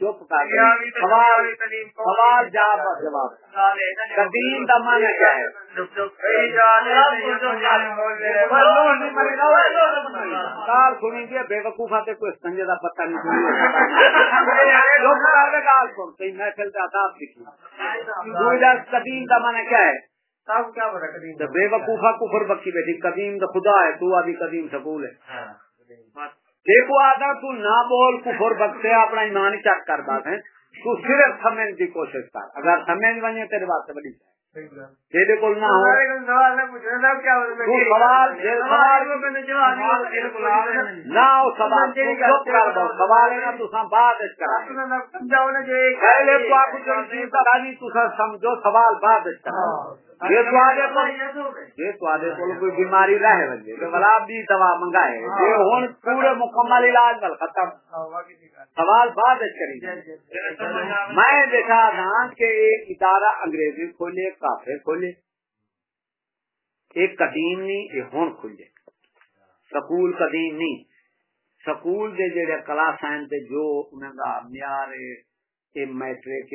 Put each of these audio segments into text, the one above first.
چپ کر سوال سوال جواب جواب۔ قدیم کا معنی کیا ہے؟ کال سنی گے بے وقوفا تے کوئی سنجے دا پتہ نہیں سنی چپ کر دے کال سن۔ کہیں محفل کا آداب لکھی قدیم کا معنی کیا ہے؟ بے وقوفا کفر بکی بیٹھی۔ قدیم تو خدا ہے، تو ابھی قدیم سکول ہے۔ دیکھو آدھا تو نہ بول کفر بکتے اپنا ایمان چیک کرتا ہے۔ تو صرف سمجھنے کی کوشش کر۔ اگر سمجھ بنے تیرے بات سے بڑی تیرے کو نہ ہو۔ تو سوال نہ ہو سوال تو چپ کر دو سوال ہے نا تو سا بعد کرا پہلے تو آپ کو چیز کرا نہیں تو سمجھو سوال بعد کرا یہ یہ کوئی بیماری رہے بلا بھی دوا منگائے۔ پورے مکمل علاج ختم۔ سوال بعد کری میں دیکھا کہ ایک ادارہ انگریزی کھولے کافے کھولے۔ ایک قدیم نہیں کھلے سکول قدیم نہیں۔ سکول دے جڑے کلاس ہیں جو معیار میٹرک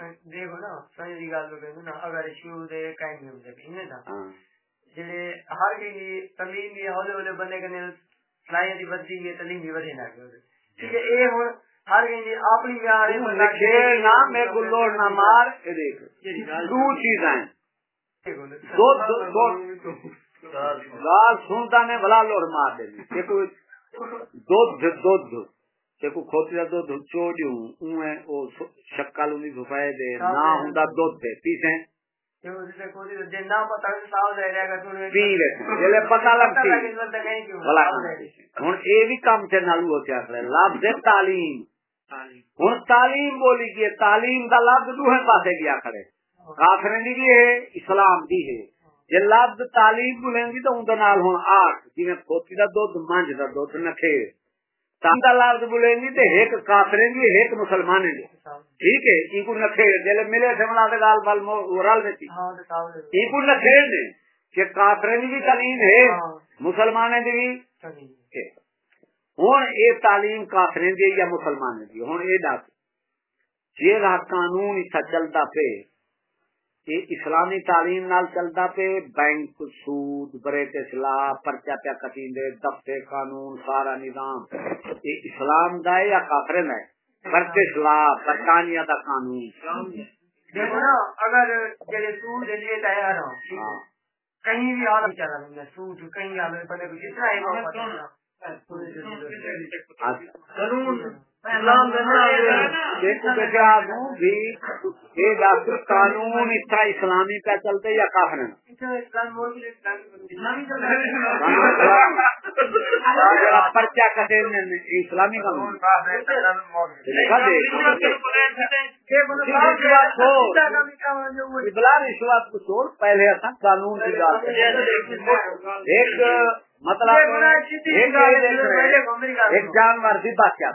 دیکھو نا سنجی گل کہندے نا اگر شروع دے قائم نہیں ہوندے کہیں نا جڑے ہر کی تعلیم بھی ہولے ہولے بندے کنے صلاحیت دی بدی ہے تعلیم بھی ودے نہ ٹھیک ہے اے ہن ہر کی اپنی معیار ہے لکھے نا میں گلو نہ مار اے دیکھ دو چیزاں دو دو گال سنتا نے بلا لوڑ مار دے کوئی دودھ دودھ کو کھوتی ہوندا دودھ دے پیسیں پی رہے جلے پتہ لگتی ہوں یہ بھی کام سے نالو ہو کیا کرے لفظ تعلیم ہوں تعلیم بولی تعلیم کا لفظ دوہے پاسے گیا کافر بھی ہے اسلام بھی ہے جی لفظ تعلیم بولیں گی تو اندر ہوں آٹھ جی کھوتی کا دودھ منج کا دودھ نکھیر تاندا لفظ بولیں گی تو ایک کافر گی ایک مسلمان گی ٹھیک ہے ان کو نکھیر جلے ملے سے ملا دے گال بال رل دیتی ان کو نکھیر دے کہ بھی تعلیم ہے مسلمان بھی۔ ہوں یہ تعلیم کافر دی یا مسلمان دی؟ ہوں یہ دس جی قانون چلتا پہ یہ اسلامی تعلیم نال چلتا پہ بینک سود بریک اصلاح پرچا پیا کٹین دے دفتے قانون سارا نظام۔ یہ اسلام دا ہے یا کافر ہے؟ برت اصلاح برطانیہ دا قانون۔ دیکھو نا اگر جڑے سود تیار ہو کہیں بھی چلا سود کہیں طرح قانون قانون اتنا اسلامی کا چلتے یا کافر پرچا کٹے اسلامی قانون؟ بلا رشوت کو چھوڑ، پہلے اصل قانون کی بات۔ ایک مطلب ایک جانور بھی بات کیا۔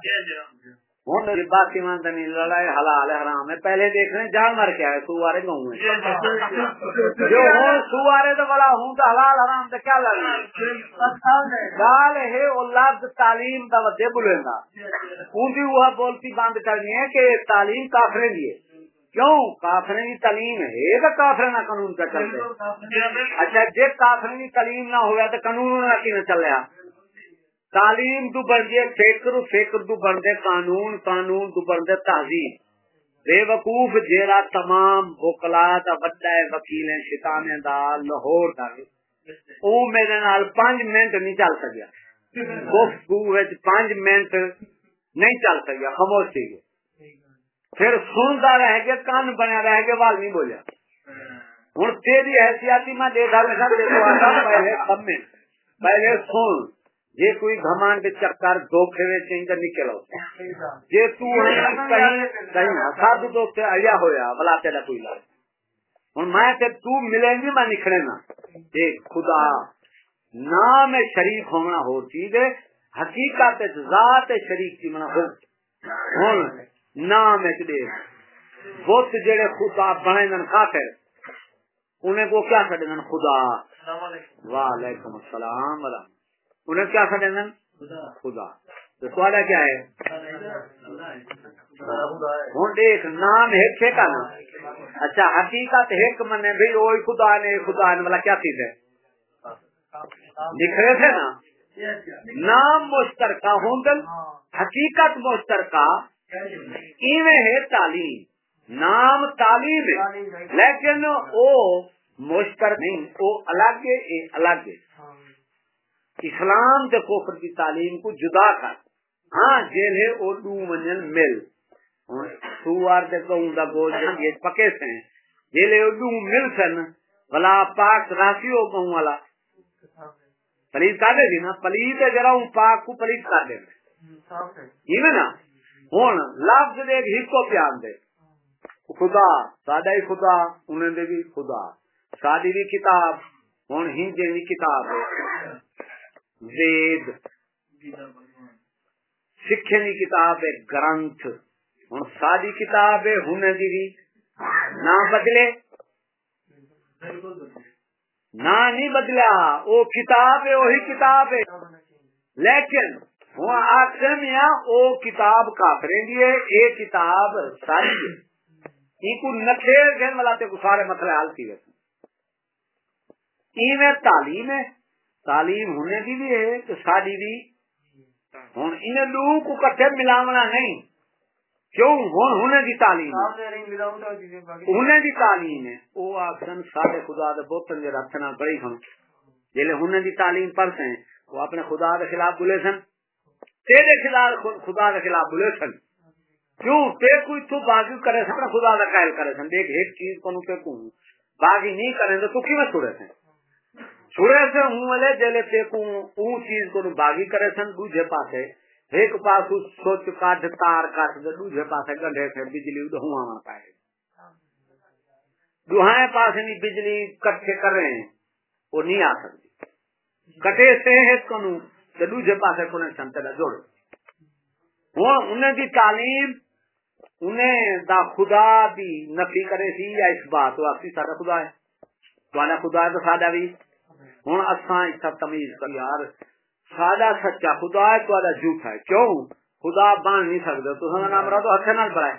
ہوں بات کی مانتا نہیں لڑائی حلال ہے حرام ہے۔ پہلے دیکھ رہے جانور کیا ہے سوارے گاؤں میں۔ جو ہوں سوارے تو بڑا ہوں تو حلال حرام تو کیا لگا گال ہے وہ لفظ تعلیم کا ودے بولے گا ان کی وہ بولتی بند کرنی ہے کہ تعلیم کافرے لیے۔ کیوں؟ کافرے کی تعلیم ہے تو کافرے نہ قانون کا چلتے اچھا جی کافرے کی تعلیم نہ ہوا تو قانون نہ کی چلیا تعلیم تو بن جائے فکر فکر تو بن دے قانون قانون تو بن دے تہذیب۔ بے وقوف جیڑا تمام بکلا دا بڑا ہے وکیل شیطانے دا لاہور دا او میرے نال پانچ منٹ نہیں چل سکیا۔ گفتگو پانچ منٹ نہیں چل سکیا خاموش تھی گئے پھر سنتا رہ گیا کان بنیا رہ گیا وال نہیں بولیا۔ ہوں تیری حیثیت میں دیکھا رکھا دیکھو آتا پہلے کمے۔ پہلے سن۔ جے کوئی گھمان کے چکر دھوکھے میں چینج نکل جے تو کہیں کہیں سب تو اڑیا ہویا، بلا تیرا کوئی لاج ہوں میں تے تو ملیں گی میں نکھڑے نا دیکھ خدا، نام شریف ہونا ہو چیز حقیقت ذات شریف کی منا ہو۔ ہوں نام ایک دے بت جڑے خدا بنے دن کافر انہیں کو کیا کہتے ہیں خدا وعلیکم السلام انہیں کیا کہتے ہیں خدا۔ تو سوال کیا ہے؟ ہوں دیکھ نام ہے کا نا۔ اچھا حقیقت ایک من بھی وہی خدا نے خدا نے والا کیا چیز ہے؟ لکھ رہے تھے نا؟ نام مشترکہ ہوں حقیقت مشترکہ ایویں ہے تعلیم نام تعلیم ہے لیکن وہ مشتر نہیں وہ الگ ہے الگ ہے اسلام کے کوفر کی تعلیم کو جدا کر۔ ہاں جیل ہے وہ دو منزل مل۔ سوار دے کہوں دا گوشت یہ پکے سے۔ جیل ہے وہ دو مل سن۔ بلا پاک راسی ہو کہوں والا۔ پلیت کر دے نا پلیت جرا ہوں پاک کو پلیت کر دے۔ یہ نا؟ ہوں لفظ دے ایک پیان دے۔ خدا، ساڈا ہی خدا انہیں دے بھی خدا۔ ساری بھی کتاب ہوں ہندی بھی کتاب۔ وید سکھے کی کتاب ہے، گرنتھ۔ ہوں ساری کتاب ہے، ہن دی بھی نہ بدلے۔ نہ نہیں بدلا وہ کتاب ہے وہی کتاب ہے۔ لیکن وہ آخر میں وہ کتاب کافریں دیے یہ کتاب ساری ہے۔ کو نکھیر گھن ملاتے کو سارے مسئلے حل کیے میں تعلیم ہے۔ تعلیم ہونے کی بھی ہے تو ساری بھی۔ لوگوں کو کٹھے ملاونا نہیں۔ کیوں؟ ہونے کی تعلیم ہونے کی تعلیم ہے۔ وہ آخر سارے خدا دے بوتل جو رکھنا ہوں جیلے ہونے کی تعلیم پڑھتے ہیں وہ اپنے خدا کے خلاف بولے سن۔ تیرے خلاف خدا کے خلاف بولے سن۔ کیوں؟ تے کوئی تو باغی کرے سن خدا کا قائل کرے سن۔ دیکھ، ایک چیز کو نوکے کو باغی نہیں کریں تو کی میں چھوڑے سن؟ چھوڑے سے ہوں والے جلے تے کو اون چیز کو باغی کرے سن دوجے پاسے۔ ایک پاس سوچ کاٹ، تار کاٹ دے دوجے پاسے گڈھے سے بجلی ہوا نہ پائے۔ دوہائے پاس نہیں بجلی کٹھے کر رہے ہیں۔ وہ نہیں آ سکتی۔ کٹے سے ہے کنوں کو دوجے پاسے کنیکشن تیرا جوڑ۔ ہوں انہیں دی تعلیم انہیں دا خدا بھی نفی کرے سی یا اس بات واقعی سارا خدا ہے۔ تو خدا ہے تو سادہ بھی۔ ہوں اصا اس تمیز کر یار۔ سادہ سچا خدا ہے تو جھوٹ ہے۔ کیوں؟ خدا بان نہیں سکتے تو نام رہا تو ہاتھ نال بڑھائے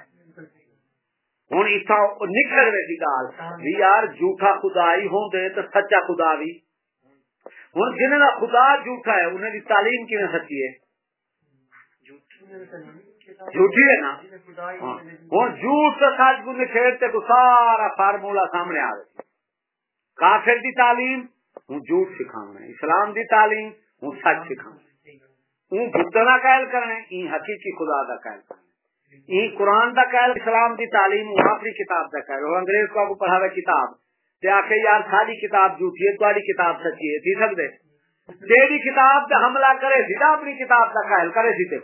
ہوں اتنا نکل رہی گال۔ بھی یار جھوٹا خدا ہی ہوں دے تو سچا خدا بھی۔ ہوں جنہیں کا خدا جھوٹا ہے، انہیں کی تعلیم کی سچی ہے۔ جھوٹی ہے نا؟ ہوں جھوٹ تو سچ کو نکھیڑتے تو سارا فارمولا سامنے آ رہی کافر دی تعلیم، ہوں جھوٹ سکھاؤنا اسلام دی تعلیم، ہوں سچ سکھاؤنا ہوں بھٹنا قائل کرنا این حقیقی خدا دا قائل کرنا این قرآن دا قائل، اسلام دی تعلیم، ہوں اپنی کتاب دا قائل۔ وہ انگریز کو آپ کو پڑھاوے کتاب۔ تے آخر یار ساری کتاب جھوٹی ہے تاری کتاب سچی ہے تھی سکتے تیری کتاب تے حملہ کرے سی اپنی کتاب دا قائل کرے سی تے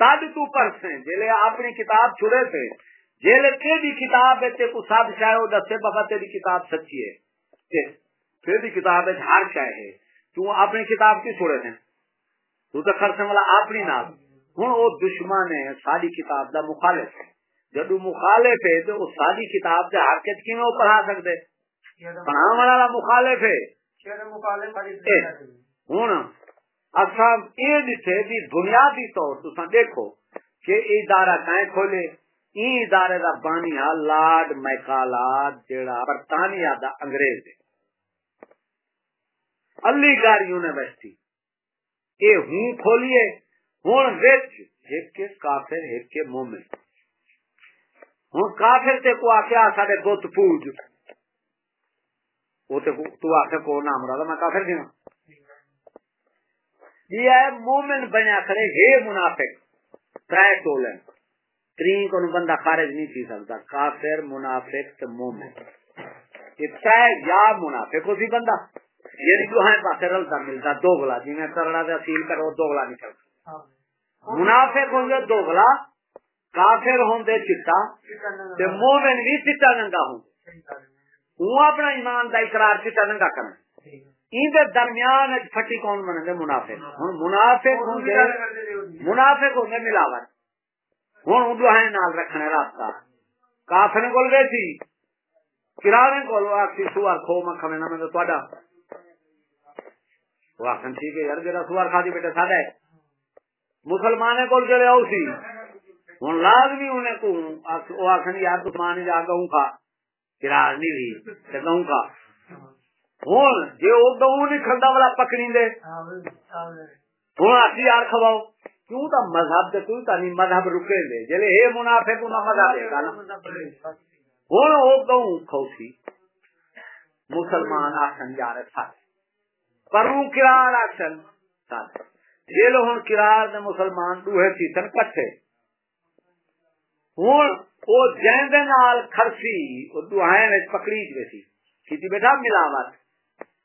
تب تو پرسیں جیلے اپنی کتاب چھڑے تھے۔ جیلے تیری کتاب ہے تے کو سب چاہے وہ دسے بابا تیری کتاب سچی ہے۔ تیری کتاب ہے، ہر چاہے ہے۔ تو اپنی کتاب کی چھوڑے تھے۔ تو تو خرچ والا اپنی نام ہوں وہ دشمن ہے ساری کتاب دا مخالف ہے۔ جب مخالف ہے تو ساری کتاب سے حرکت کی میں پڑھا سکتے والا مخالف ہے۔ ہوں اصا یہ دسے بھی بنیادی طور تو دیکھو کہ ادارہ کھولے۔ ای ادارے دا بانی لارڈ میکالاد جیڑا برطانیہ دا انگریز ہے۔ علی گڑھ یونیورسٹی۔ اے ہوں کھولیے ہوں وچ ایک کے کافر ایک کے مومن۔ ہوں کافر تے کو سارے بت پوج۔ وہ تو آخر کو نام میں کافر یہ مومن بنیا ہے منافق تر ٹولن ترین کو بندہ خارج نہیں تھی سکتا، کافر، منافق تے مومن۔ یا منافق اسی بندہ۔ یہ جو ہے رلتا ملتا، دوگلا۔ جی میں کرنا دے اصیل کرو، دوگلا نکلتا منافق ہوں دوگلا۔ کافر ہوں چٹا۔ تے مومن بھی چٹا ننگا ہوں۔ وہ اپنا ایمان دا اقرار چٹا ننگا کرنا۔ این دے درمیان پھٹی کون بنے دے منافق۔ ہوں منافق ہوں گے منافق ہوں گے ملاوٹ۔ ہوں اردو ہے نال رکھنے راستہ۔ کافر کول گئے تھی کرانے کول آخری سوار کھو مکھا میں نہ میں تو وہ آخر ٹھیک ہے یار جرا سوار کھا دی بیٹے سادہ ہے۔ مسلمانے کول چلے آؤ سی۔ ہوں لازمی انہیں کو وہ آخر یار دشمان جا گہوں کھا۔ کرار نہیں ہوئی، تے گہوں کھا ہوں جی وہ گہوں نہیں کھڑا والا پکڑی دے۔ ہوں آخری یار کھواؤ۔ کیوں تا مذہب تے کوئی تا نہیں مذہب رکے دے؟ جلے ہے منافق انہاں مذہب دے گا نا۔ ہوں وہ گہوں کھو مسلمان آخر جا رہے سارے پر وہ کرار آخر سارے یہ لو ہوں کرار دے مسلمان دوہے سی سن کٹھے۔ ہوں وہ جین دے نال کھرسی وہ دوہائیں وچ پکڑی جے کیتی بیٹھا ملاوٹ۔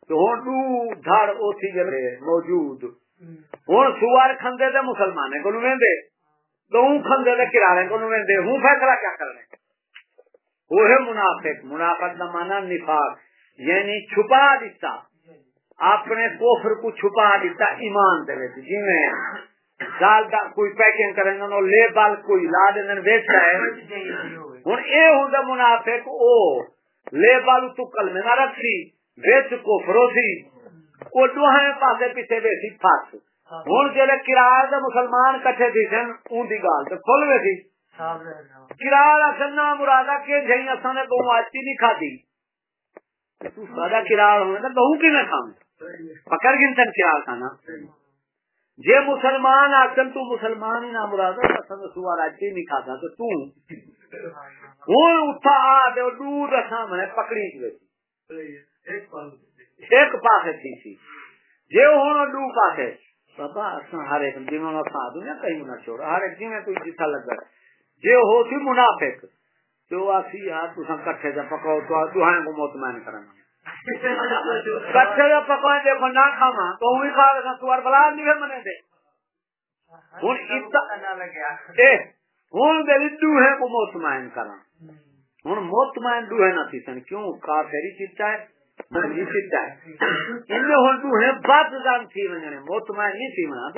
تو ہوں دو دھڑ اوتھی جلے موجود۔ ہوں سوار کھندے تے مسلمانے کو ویندے؟ گہوں کھندے تے کرارے کو ویندے؟ ہوں فیصلہ کیا کرنے؟ وہ ہے منافق منافق کا مانا نفاق یعنی چھپا دیتا۔ اپنے کوفر کو چھپا دیتا ایمان دے جی میں۔ دال دا کوئی پیکنگ کریں گے لے بال کوئی لا دیں بیچ رہا ہے۔ ہوں اے ہوں منافق، او، لے بال تو کل نہ رکھی بیچ کوفرو سی وہ دوہے پاسے پیچھے بیٹھی پھس ہوں جلے کرار دے مسلمان کٹھے تھی سن، اون دی گال تے کھل گئے کرار اصل نہ مرادا کہ جہیں اساں نے گوں آتی نہیں کھادی۔ تو سادہ کرار ہونے تے جے مسلمان آخر تو مسلمان ہی نہ مراد سوار اچھی نہیں کھاتا، تو تو۔ ہوں اٹھا آ دے دور سامنے، پکڑی ایک پاس تھی سی۔ جے ہوں دو پاس بابا ہر ایک جی میں کھا دوں یا کہیں نہ چھوڑ۔ ہر ایک جی میں کوئی جتھا لگا جے ہو سی منافق، تو آسی یار تسا کٹھے جا پکاؤ، تو دوہائیں کو مطمئن کرنا جا پکوائیں دیکھو نہ کھاوا تو ہوں کھا رہا سوار بلا نہیں منے دے ہوں دوہے کو مطمئن کرا ہوں مطمئن دوہے نہ تھی سن کیوں کافری چیتا ہے مطمئن نہیں تھی منا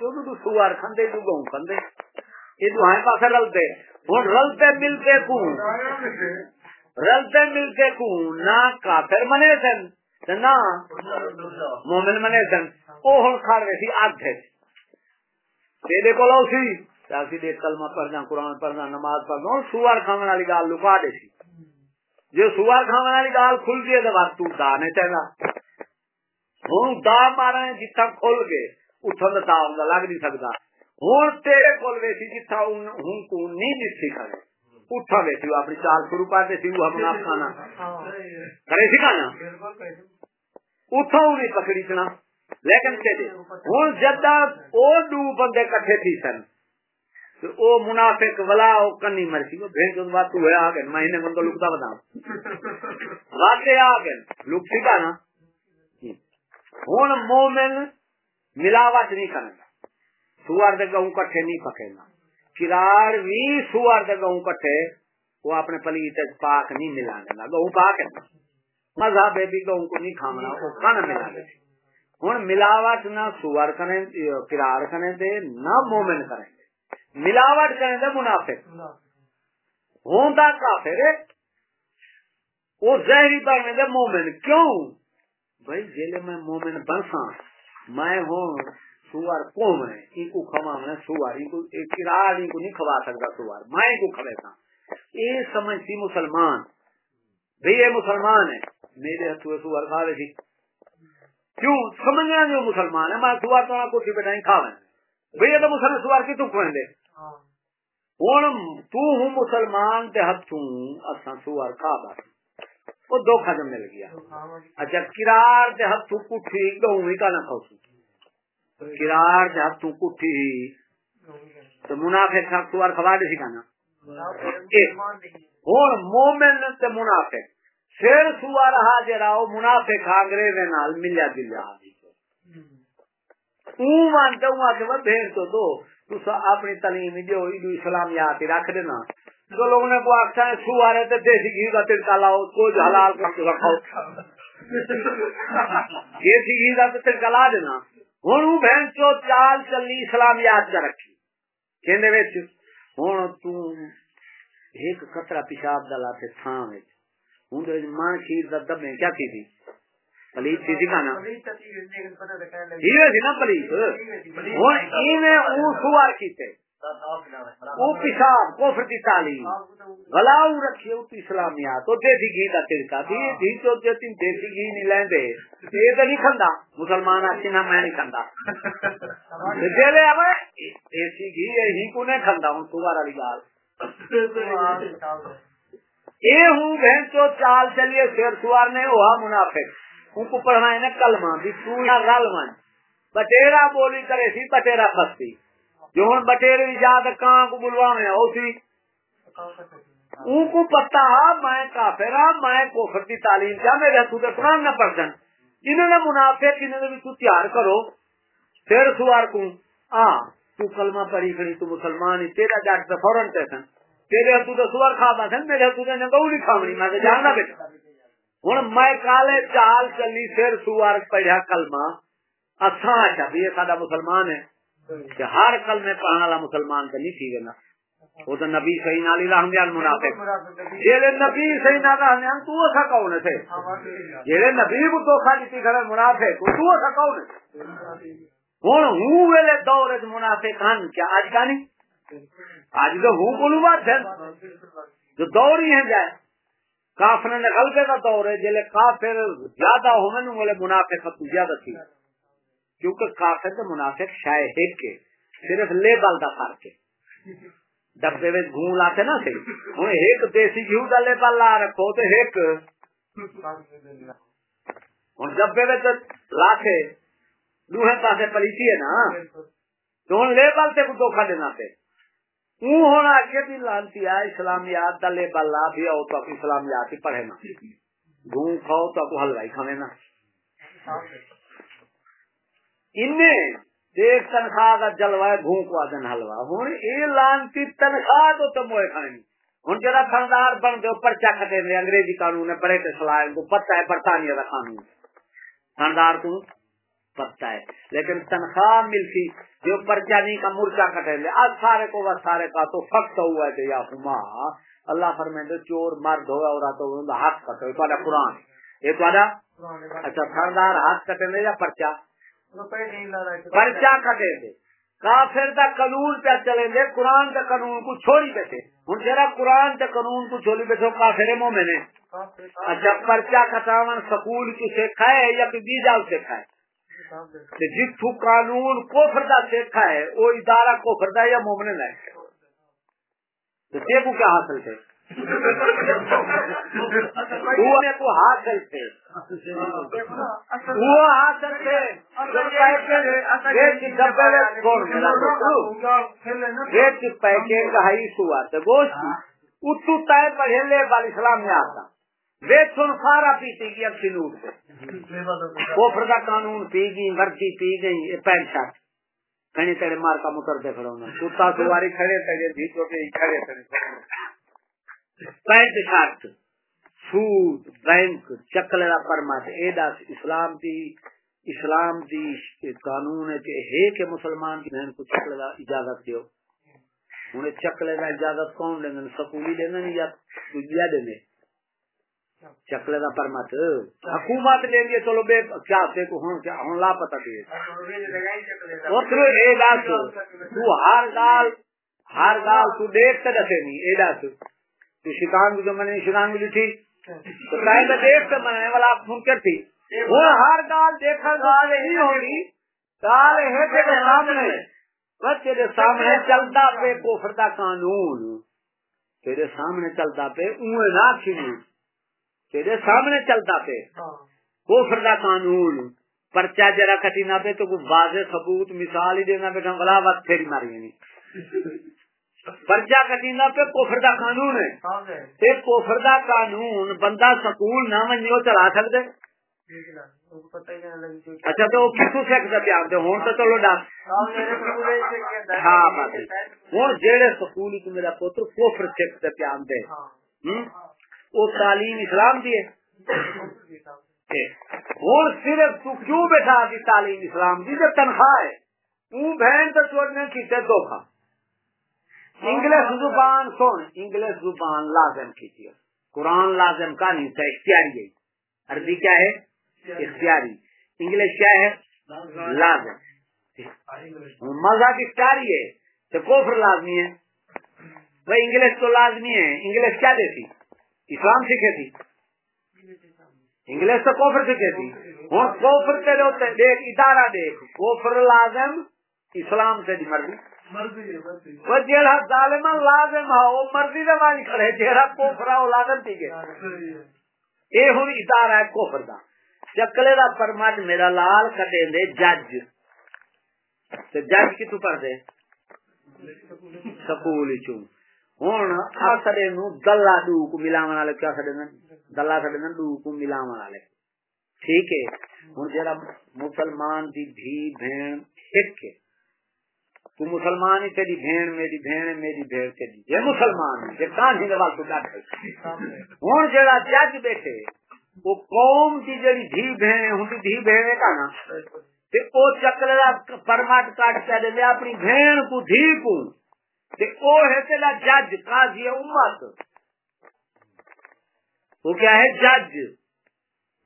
تو سوار کھندے تو گہوں کھندے یہ دوہائیں پاس رلتے ہوں رلتے ملتے کو رلتے ملتے کو نہ کافر منے سن، نہ مومن منے سن۔ وہ ہوں کھڑ رہے سی آگ تیرے کو لو سی تاکہ دیکھ کلمہ پڑھنا، قرآن پڑھنا، نماز پڑھنا سوار کھانے والی گال لکا دے سی۔ جو سوار کھانے والی گال کھل گئی تو بس تو دا نہیں چاہیے ہوں دا مارا جتنا کھل گئے اٹھن دا ہوں لگ نہیں سکتا ہوں تیرے کول ویسی جتنا ہوں کو نہیں دسی کھڑے اٹھا اپنی چال شروع کر دے سی وہ اپنا کھانا۔ کرے سی کھانا؟ نہیں پکڑی چنا۔ لیکن ہوں جدا دو بندے کٹھے تھی سن او منافق ولا او کنی مرسی تو بات تو ہے آ گئے مہینے لکتا بتا۔ واقع آ گئے لک سی نا۔ ہوں مومن ملاوٹ نہیں کرنا۔ سوار دے گہوں کٹھے نہیں پکڑنا۔ کرار بھی سوار دے گہوں کٹھے، وہ اپنے پلیت پاک نہیں ملانے گا۔ گہوں پاک ہے۔ مذہب بھی گہوں کو نہیں کھانا وہ کھانا ملانے ہوں ملاوٹ نہ سوار کریں، کرار کریں دے، نہ مومن کریں دے۔ ملاوٹ کریں دے منافق۔ ہوں تا کافر وہ زہری بننے دے مومن۔ کیوں؟ بھائی جیلے میں مومن بنسا میں ہوں۔ سوار قوم ہے ان کو کھوا میں سوار ان کو کرار ان کو نہیں کھوا سکتا سوار۔ میں ان کو کھوے تھا۔ یہ سمجھتی مسلمان بھئی یہ مسلمان ہے۔ میرے ہاتھوں سوار کھا رہی کیوں؟ سمجھنا جو مسلمان ہے میں سوار تو مسلمان سوار کی تو کھویں دے؟ ہوں تو ہوں مسلمان تے ہاتھوں اساں سوار کھا بس وہ دھوکھا جو مل گیا۔ اچھا کرار تے ہاتھوں کٹھی تو منافق سوار خوا دے سکھانا۔ ہوں مومن تے منافق۔ پھر سوار ہا جڑا وہ منافق انگریز نال ملیا جلیا۔ اون ہوں آگے وہ بھیڑ تو دو۔ تو اپنی تعلیم جو اسلامیات رکھ دینا۔ جو لوگوں نے کو آخر ہے سو آ رہے تھے دیسی گھی کا تڑکا لاؤ کو حلال کر کے رکھو دیسی گھی کا تڑکا لا دینا۔ ہوں بہن چو چال چلی اسلامیات کا رکھی۔ کہ ہوں ایک قطرہ پیشاب دلا تھے تھان ہوں ماں شیر کا دبے، کیا کی تھی؟ پلیت تھی نا پلیت۔ ہوں سوار کیتے۔ وہ پیشاب کوفر کی تعلیم۔ اسلامیات تو دیسی گھی کا۔ تھی تو دیسی گھی نہیں یہ تو نہیں کھندا۔ مسلمان آتی میں نہیں کھندا۔ جیلے اب دیسی گھی یہی کو نہیں کھندا ہوں سوار والی گال۔ یہ ہوں بہن تو چال چلیے شیر سوار نے ہوا منافق۔ ان کو پڑھنا ہے نا کلمہ۔ بھی تو رل من بٹیرا بولی کرے سی بٹیرا پستی جو ہوں بٹیرے یاد کہاں کو بلوا میں اسی کو پتا میں کافر ہاں میں کوفر کی تعلیم کیا میرے ہاتھوں کے قرآن نہ پڑھ جان انہوں نے منافع انہوں نے بھی تو تیار کرو۔ پھر سوار کو ہاں تو کلمہ پڑھی کھڑی، تو مسلمان ہی، تیرا جاٹ تو فورن تے سن۔ تیرے ہاتھوں تو سوار کھا سن، میرے ہاتھوں نے گو نہیں کھاونی میں جاننا بیٹا ہوں میں کالے چال چلی، پھر سوار پڑھیا کلمہ۔ اچھا اچھا بھی یہ سارا مسلمان ہے۔ کہ ہر کل میں پڑھنے والا مسلمان تو نہیں ٹھیک ہے نا۔ وہ تو نبی صحیح نالی رحم دیال منافق جیلے نبی صحیح نہ رحم دیال تو ایسا کون تھے جیلے نبی کو دھوکھا دیتی گھر منافق، تو ایسا کون ہوں ہوں ویلے دور منافق ہن، کیا آج کا نہیں؟ آج تو ہوں بولوں بات ہے۔ جو دور ہی ہے جائے۔ کافر نے غلبے کا دور ہے جیلے کافر زیادہ ہونے والے منافق زیادہ تھی۔ کیونکہ کافر منافق شاید کے، صرف لیبل کا فرق ہے۔ ڈبے میں گھون لاتے نا سی ہوں ایک دیسی گھیو کا لیبل لا رکھو تو ایک۔ ہوں ڈبے میں لاتے۔ دوہے پاسے پلیتی ہے نا۔ تو ہوں لیبل سے دھوکھا دینا پہ اون ہونا اگے بھی لانتی ہے اسلامیات کا لیبل لا بھی آؤ تو اسلامیات ہی پڑھے نا۔ گھون کھاؤ تو آپ ہلوائی کھانے نا۔ دیکھ تنخواہ کا جلوا ہے گھون کو آدن حلوا ہوں یہ لانتی تنخواہ تو تم وہ کھانے ہوں جرا خاندار بن دو پرچا کٹے دے انگریزی قانون ہے بڑے سلاح کو پتہ ہے برطانیہ کا قانون خاندار کو پتہ ہے۔ لیکن تنخواہ ملتی جو پرچا نہیں کا مورچا کٹے دے۔ آج سارے کو بس سارے کا تو فخت ہوا ہے یا ہما اللہ فرمائے تو چور مرد ہوا اور تو ہاتھ کٹو۔ یہ قرآن یہ تو اچھا خاندار ہاتھ کٹے یا پرچا پرچا کٹے دے۔ کافر دا قانون پہ چلے دے قرآن دا قانون کو چھوڑی بیٹھے۔ ہوں جرا قرآن دا قانون کو چھوڑی بیٹھے کافر مومن ہے اچھا پرچا کٹاون سکول کی سیکھا ہے یا بیجا سیکھا ہے؟ جتو قانون کوفر دا سیکھا ہے وہ ادارہ کوفر دا یا مومن ہے؟ تو کیا حاصل تھے کو حاصل تھے وہ حاصل تھے پیکے ہائی سوا تھے گوشت اتو تائے پڑھے لے بال اسلام میں آتا وے سن سارا پیتی گئی اب سے کوفر کا قانون پی گئی وردی پی گئی پینٹ شرٹ کہیں تیرے مار کا متر دے کھڑا کتا سواری کھڑے تیرے بھیتوں کے کھڑے تیرے پینٹ شرٹ سود، بینک، چکل کا پرمٹ اے دس اسلام دی اسلام دی قانون ہے کہ ہے کہ مسلمان کی بہن کو چکل کا اجازت دیو۔ انہیں چکلے کا اجازت کون دیں گے سکولی دیں گے یا دیا دیں گے چکلے کا پرمٹ حکومت لیں گے چلو بے کیا سے کو ہوں کیا ہوں لا پتہ دے اے دس تو ہر گال ہر گال تو دیکھتے دسے نہیں اے دس تو شکان جو میں نے شکان ملی تھی۔ میں دیکھ کر منانے والا منکر تھی۔ وہ ہر گال دیکھا گال نہیں ہوگی گال ہے تیرے سامنے۔ بس تیرے سامنے چلتا پہ کوفر دا قانون۔ تیرے سامنے چلتا پہ اوے نہ تیرے سامنے چلتا پہ کوفر دا قانون۔ پرچا جرا کٹی نہ پہ تو کوئی واضح ثبوت مثال ہی دینا بیٹھا بلا وقت پھیری ماری نہیں پرچا کٹینا پہ کوفر دا قانون ہے۔ تے کوفر دا قانون بندہ سکول نہ منجو چلا سکتے اچھا تو کتوں سکتا پیا ہوں تو چلو ڈاک ہاں ہوں جہے سکول چ میرا پوتر کوفر سکھ پیا وہ تعلیم اسلام دی ہے۔ ہوں صرف تو کیوں بیٹھا دی تعلیم اسلام دی؟ جو تنخواہ ہے۔ تو بہن تو چوڑنے کی دھوکھا انگلش زبان سن انگلش زبان لازم کیجیے۔ قرآن لازم کا نہیں تھا اختیاری ہے۔ عربی کیا ہے؟ اختیاری۔ انگلش کیا ہے؟ لازم۔ مذہب اختیاری ہے، تو کوفر لازمی ہے۔ بھائی، انگلش تو لازمی ہے۔ انگلش کیا دیتی؟ اسلام سیکھے تھی انگلش تو کوفر سیکھے تھی ہوں کوفر کے دیکھ، ادارہ دیکھ۔ کوفر لازم، اسلام سے مرضی۔ جہاں ظالم لازم ہے وہ مرضی کھڑے جہاں کوفرا وہ لازم ٹھیک ہے۔ یہ ہوں ادارہ ہے کوفر دا۔ چکلے دا پرمٹ میرا لال کٹے دے جج۔ جج کتوں پڑھ دے؟ سکول چوں سڈے نو گلا ڈو کو ملاو والے کیا سڈے گلا سڈے نا ڈو کو ملاو والے۔ ٹھیک ہے۔ ہوں جا مسلمان دی دھی بہن ایک تو مسلمان ہی تیری بہن میری بہن میری بہن تیری یہ مسلمان یہ کہاں جی وال تو ہوں جا جج بیٹھے، وہ قوم کی جڑی دھی بہن ہوں دھی بہن کا نا وہ چکر پرمٹ کٹ کر دے اپنی بہن کو، دھی کو۔ تے او ہے تیلا جج، قاضی امت۔ وہ کیا ہے؟ جج۔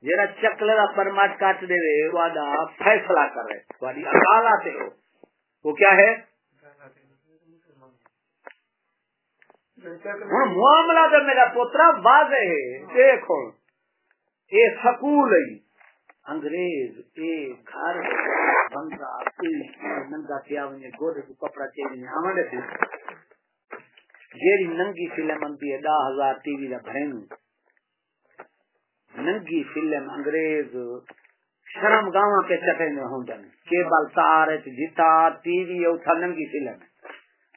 جہاں چکل کا پرمٹ کٹ دے فیصلہ کر رہے۔ عدالت ہو۔ وہ کیا ہے؟ ہوں، معاملہ تو میرا پوترا واضح ہے۔ دیکھو، یہ سکول انگریز اے گھر بندہ ننگا پیا گوڑے کو کپڑا چیز آمدے تھے جیڑی ننگی فلم آتی ہے، دہ ہزار ٹی وی کا بہن ننگی فلم انگریز شرم گاواں کے چٹے میں ہوں جن کیبل تار جتا، ٹی وی اتھا ننگی فلم۔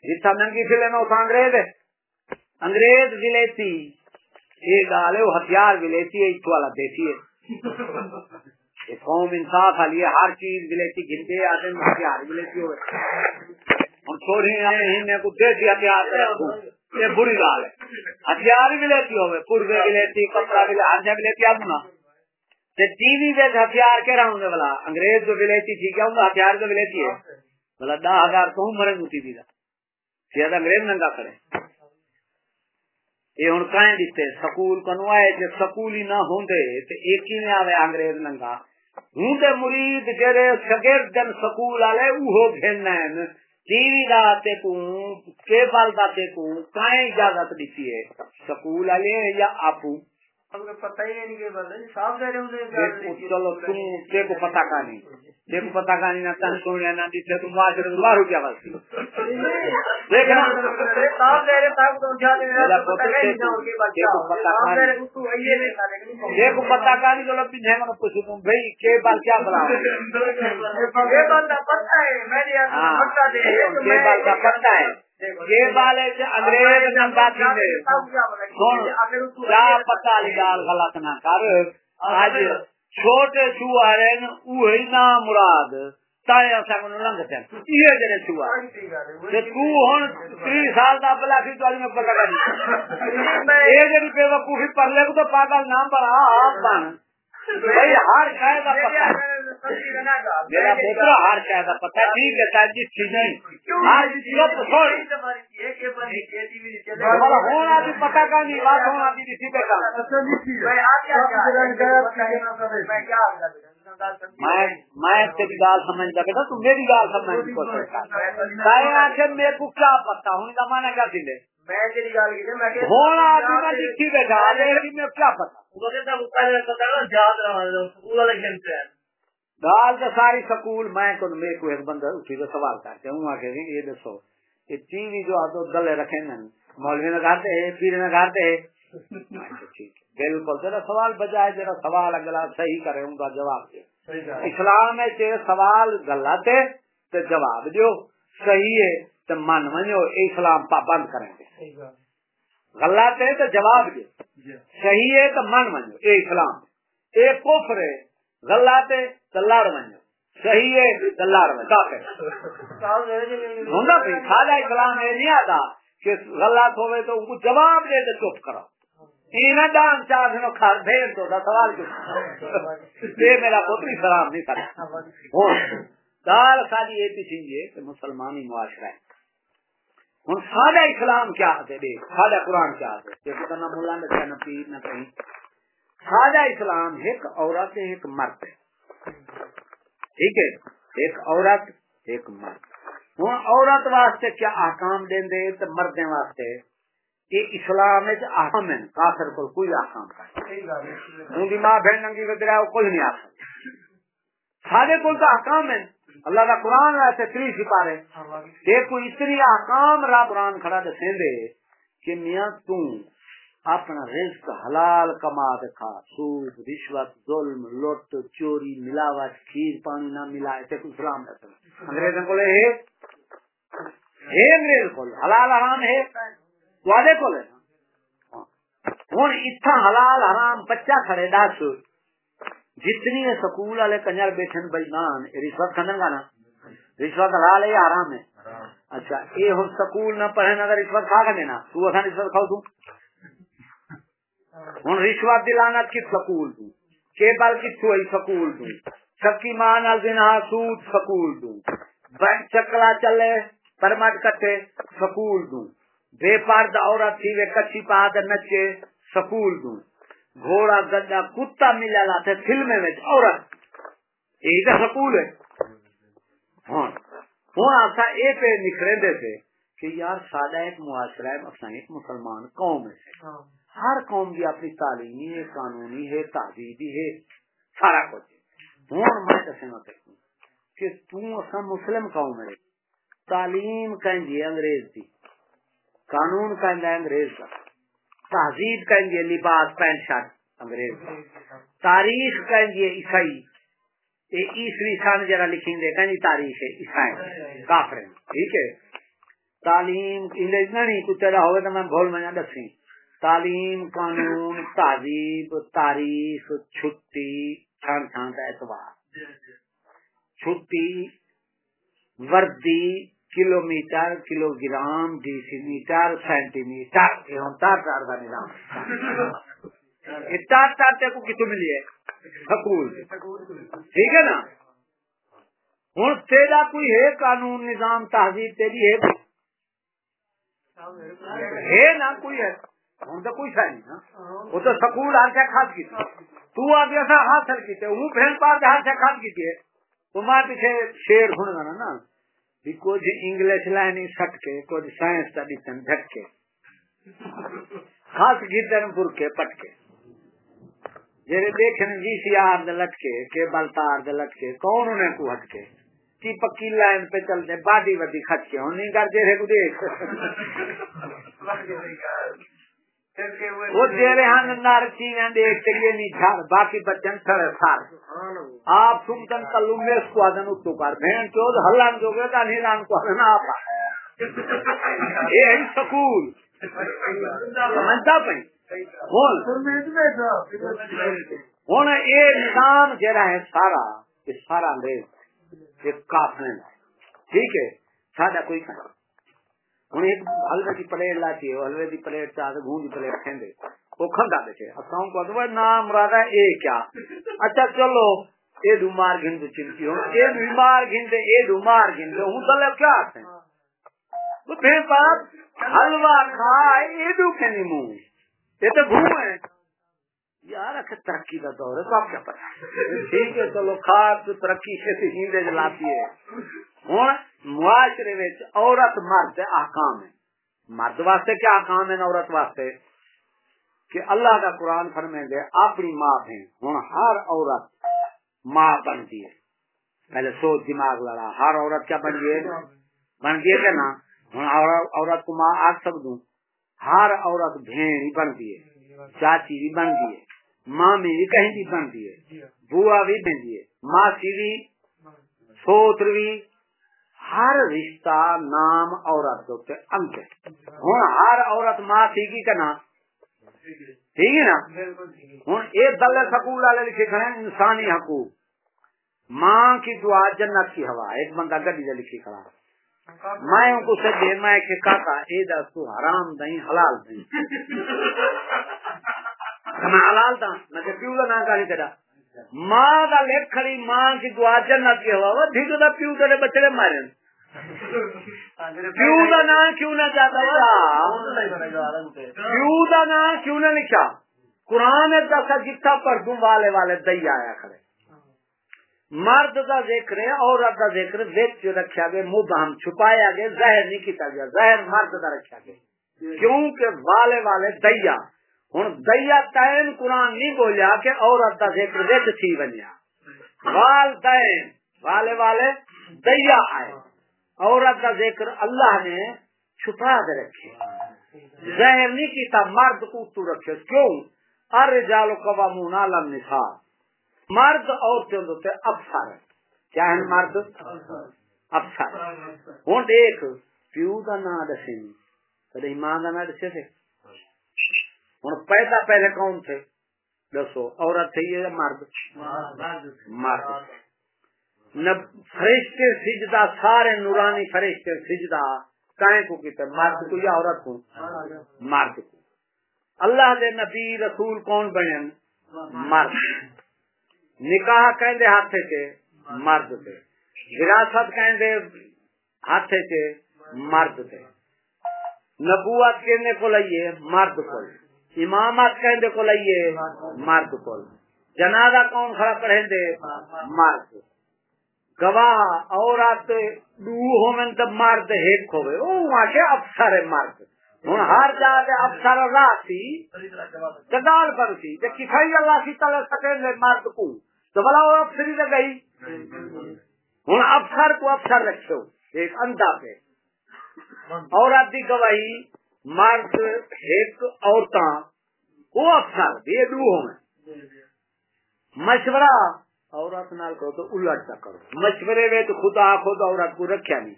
جتا ننگی فلم اتھا انگریز ہے۔ انگریز ولیتی یہ گال ہے وہ ہتھیار ولیتی ہے ایک والا دیتی ہے۔ قوم انصاف والی ہے، ہر چیز ولیتی گنتے آتے ہتھیار ولیتی ہوئے۔ ہوں چھوڑی آئے ہیں کو دے دیا ہتھیار رکھوں یہ بری گال ہے۔ ہتھیار ولیتی ہوئے پورے ولیتی کپڑا ولیتی ہر جگہ ولیتی آگنا ٹی وی ہتھیار کہہ ہوں بلا انگریز جو ولیتی ٹھیک ہے؟ ہتھیار جو ولیتی ہے؟ بلا دہ ہزار تو مرے ٹی وی کا شاید انگریز ننگا کرے۔ یہ ہوں کہیں دیتے سکول کنو آئے جی سکول ہی نہ ہوں دے تو ایک ہی میں آئے انگریز ننگا؟ ہوں تے مرید جڑے شگرد جن سکول والے اوہو گھننا ہے ٹی وی دا تے کو کیبل دا تے کو کہیں اجازت دیتی ہے؟ سکول والے یا آپو پتہ ہی نہیں کہ بندے صاف دے رہے ہوں چلو تم تے کو پتہ کا نہیں تے کو پتہ کا نہیں نہ سونے نہ دیتے تم معاشرے میں باہر کیا بس دیکھنا صاف دے رہے صاحب تو جا دے دیکھو پتہ کا نہیں چلو پیچھے میں پوچھ تم بھائی کے بال کیا بنا یہ کا پتہ ہے میں نے پتہ دے کے بال کا پتہ ہے۔ یہ بالے انگریز نمبا تھی کیا پتا گال غلط نہ کر۔ آج چھوٹے چوہے اوہی نا مراد۔ تایا سگن لنگ سن یہ جڑے چوہا تے تو ہن 30 سال دا بلا سی تو میں پتہ کری اے جڑی بے وقوفی پر لے تو پاگل نام آپ بن۔ بھائی ہر میرا پوترا ہر شے دا پتہ ٹھیک ہے سر جی نہیں ہر چھوڑ ہونا بھی پتہ کا نہیں بات ہونا بھی اسی پہ کا۔ میں تیری گال سمجھتا کہ تو میری گال سمجھ کی کوشش کر آخر میرے کو کیا پتا؟ ہوں دلے میں لکھی میں کیا پتا؟ گال تو ساری سکول میں کو میرے کو ایک بندہ اٹھی تو سوال کرتے ہوں آ کے یہ دسو یہ ٹی وی جو دلے رکھے نا مولوی نے کہتے ہیں پیر نے کہتے ہیں ٹھیک بالکل جرا سوال بجائے جرا سوال اگلا صحیح کرے ان کا جواب دے اسلام میں سوال غلط ہے تو جواب دو صحیح ہے تو من منو اسلام پابند کریں گے۔ غلط ہے تو جواب دے صحیح ہے تو من منو اے اسلام۔ اے کفر ہے غلط ہے تو لڑ منو صحیح ہے تو لڑ منو ہوں بھائی سارا اسلام یہ نہیں آتا کہ غلط ہوئے تو ان کو جواب دے تو چپ کرو دان چار دنوں بھیڑ سوال کیوں؟ میرا پوتری سلام نہیں کرتا۔ ساری یہ کہ مسلمانی معاشرہ ہے۔ ہوں سارا اسلام کیا ہے؟ دیکھ سارا قرآن کیا ہے؟ جیسے ملا نہ نہ پیر نہ کہیں۔ سارا اسلام ایک عورت، ایک مرد ہے۔ ٹھیک ہے؟ ایک عورت، ایک مرد۔ ہوں، عورت واسطے کیا احکام دیں دے تو مردیں واسطے؟ یہ اسلام احکام ہے، کافر کو کوئی احکام کا ہوں ماں بہن ننگی وغیرہ کوئی نہیں آ سارے کو تو احکام ہے۔ اللہ کا قرآن ایسے تری سپارے۔ دیکھو، اتنی احکام را قرآن کھڑا دسیں دے کہ میاں تم اپنا رزق حلال کما دکھا سود، رشوت، ظلم، لوٹ، چوری، ملاوٹ، کھیر، پانی نہ ملا ایسے کوئی اسلام دسے انگریزوں کو لے ہے انگریز کو حلال حرام ہے۔ وعدے کو لے ہوں اتنا حلال حرام بچہ کھڑے دس جتنی سکول والے کنجر بیٹھے بےمان رشوت کھانا گا نا؟ رشوت حلال ہے آرام ہے؟ اچھا یہ ہوں سکول نہ پڑھے نہ رشوت کھا کے دینا، تو اصا رشوت کھاؤ تم ہوں رشوت دلانا کس سکول دوں کے بال کتوں ہوئی سکول دوں سکی ماں دن سود سکول دوں چکلا چلے پرمٹ کٹے، سکول دوں بے پرد عورت تھی وے کچھی پا نچے سکول دوں۔ گھوڑا گڈا کتا ملا لاتے فلم عورت۔ یہی تو سکول ہے۔ ہاں۔ ہوں آسا یہ پہ نکھرے دے تھے کہ یار سادہ ایک معاشرہ ہے ایک مسلمان قوم ہے۔ ہر قوم کی اپنی تعلیمی ہے قانونی ہے تہذیبی ہے سارا کچھ ہوں میں دسنا سکوں کہ تم اصا مسلم قوم ہے۔ تعلیم کہیں گے انگریز کی قانون کہیں گے انگریز کا، تہذیب کہیں گے لباس، پینٹ، شرٹ انگریز کا۔ تاریخ کہیں گے عیسائی۔ عیسوی سن جگہ لکھیں گے کہیں جی تاریخ ہے؟ عیسائی۔ کافر ٹھیک ہے۔ تعلیم نہیں، کچھ تیرا ہوگا تو میں بھول میں دسی تعلیم، قانون، تہذیب، تاریخ، چھٹی، چھان چھان کا اعتبار۔ چھٹی، وردی kilometre kilogram decimetre centimetre تار تار کا نظام تار تار اچھا کو کتوں ملی ہے؟ سکول۔ ٹھیک ہے نا؟ ہوں تیرا کوئی ہے قانون نظام تہذیب تیری ہے؟ ہے نا کوئی ہے؟ ہوں تو کوئی سا نا۔ وہ تو سکول ہر سے خاص کی تو آگے ایسا حاصل کیتے۔ ہوں بہن پار ہر خاص تو ماں پیچھے شیر سن نا۔ بھی کچھ انگلش لائنی سٹ کے کچھ سائنس کا ڈیسن جھٹ کے خاص گیتن پور کے پٹ کے جی دیکھنے وی سی آر دلٹ کے کے بل تار لٹ کے کون انہیں کو ہٹ کے کی پکی لائن پہ چلتے باڈی وڈی کھٹ کے ہونی کر جیسے کو دیکھ۔ وہ جیرے ہن نار چینا دیکھ کے یہ نہیں باقی بچن سڑے سار۔ آپ تم تن کلو میں اس کو آدن اتو کر بہن چود ہلان جو گے کا نہیں لان کو آدن آپ یہ ہے سکول۔ سمجھتا پہ ہوں یہ نظام جہاں ہے سارا یہ سارا انگریز یہ کافر ٹھیک ہے ساڈا کوئی ہوں ایک حلوے کی پلیٹ لاتی ہے حلوے کی پلیٹ چاہ کی پلیٹ وہ اساں کو تو مراد اے کیا؟ اچھا چلو، اے دو مار چنتی ہوں اے دو مار اے دو مار ہوں کیا ہے حلوا کھا اے دو منہ یہ تو گھوم ہے۔ یار، اکھے ترقی کا دور ہے تو آپ کیا پتا ٹھیک ہے، چلو کھا تو ترقی سے ہیندے جلاتی ہے۔ ہوں معاشرے عورت مرد احکام ہے۔ مرد واسطے کیا احکام ہے؟ عورت واسطے کہ اللہ کا قرآن فرمے گے اپنی ماں ہے ہوں ہر عورت ماں بنتی ہے۔ پہلے سوچ دماغ لڑا ہر عورت کیا بن گئی بن گئی کہ نا ہوں عورت کو ماں آگ سک دوں ہر عورت بھین بنتی ہے۔ چاچی بھی بنتی ہے۔ مامی بھی کہیں بھی بنتی ہے۔ بوا بھی بنتی ہے۔ ماسی بھی، سوتر بھی ہر رشتہ، نام، عورت کے انک ہوں ہر عورت ماں تھی کی کہ ٹھیک ہے نا؟ ہوں یہ دل سکول والے لکھے کھڑے انسانی حقوق۔ ماں کی دعا جنت کی ہوا۔ ایک بندہ گڈی سے لکھی کھڑا۔ میں ان کو سجے میں کہ کاکا، اے دس تو حرام دیں، حلال دیں۔ میں حلال دا میں کہ پیو نہ کاری تیرا۔ ماں دا لکھ کھڑی، ماں کی دعا جنت کی ہوا۔ وہ ٹھیک دا پیو تیرے بچڑے مارے۔ دا نام کیوں نہ جاتا پیو دا نام کیوں نہ لکھا قرآن دسا جتھا پر دوں والے والے دئی آیا کھڑے مرد کا ذکر ہے عورت کا ذکر وچ رکھا گیا مبہم چھپایا گیا ظاہر نہیں کیتا گیا ظاہر مرد کا رکھا گیا کیونکہ والے والے دیا ہوں دیا تین قرآن نہیں بولیا کہ عورت کا ذکر وچ تھی بنیا والے والے دیا آئے عورت کا ذکر اللہ نے چھپا دے رکھے۔ ظاہر نہیں کیتا مرد کو تو رکھے۔ کیوں؟ ار جالو قوامون عالم نثار مرد عورتیں ہوتے افسر۔ کیا ہے مرد؟ افسر۔ ہوں دیکھ، پیو کا نام دسے کدی ماں کا نام دسے تھے۔ ہوں پیدا پہلے کون تھے؟ دسو، عورت تھی یا مرد؟ مرد۔ فرشتے سجدہ، سارے نورانی فرشتے سجدہ۔ کہیں کو کہتے مرد کو یا عورت کو؟ مرد کو۔ اللہ دے نبی رسول کون بنے؟ مرد نکاح کہندے ہاتھ سے مرد سے وراثت کہندے ہاتھ سے مرد سے نبوت کہنے کو لئیے مرد کو امامت کہندے کو لئیے مرد کو جنازہ کون کھڑا پڑھیں دے مرد گواہ عورت دو ہومن تو مرد ایک ہوئے۔ او وہاں افسر مرد ہوں ہر جا کے افسر اللہ سی جگال پر سی کہ کفائی اللہ سی تلے سکے مرد کو۔ تو بلا وہ افسری لگ گئی ہوں افسر کو افسر رکھو۔ ایک اندھا پہ۔ عورت کی گواہی، مرد، ایک عورتاں وہ افسر۔ یہ دو ہوں مشورہ عورت نال کرو تو الٹ نہ کرو۔ مشورے میں تو خدا آخو تو عورت کو رکھیا نہیں۔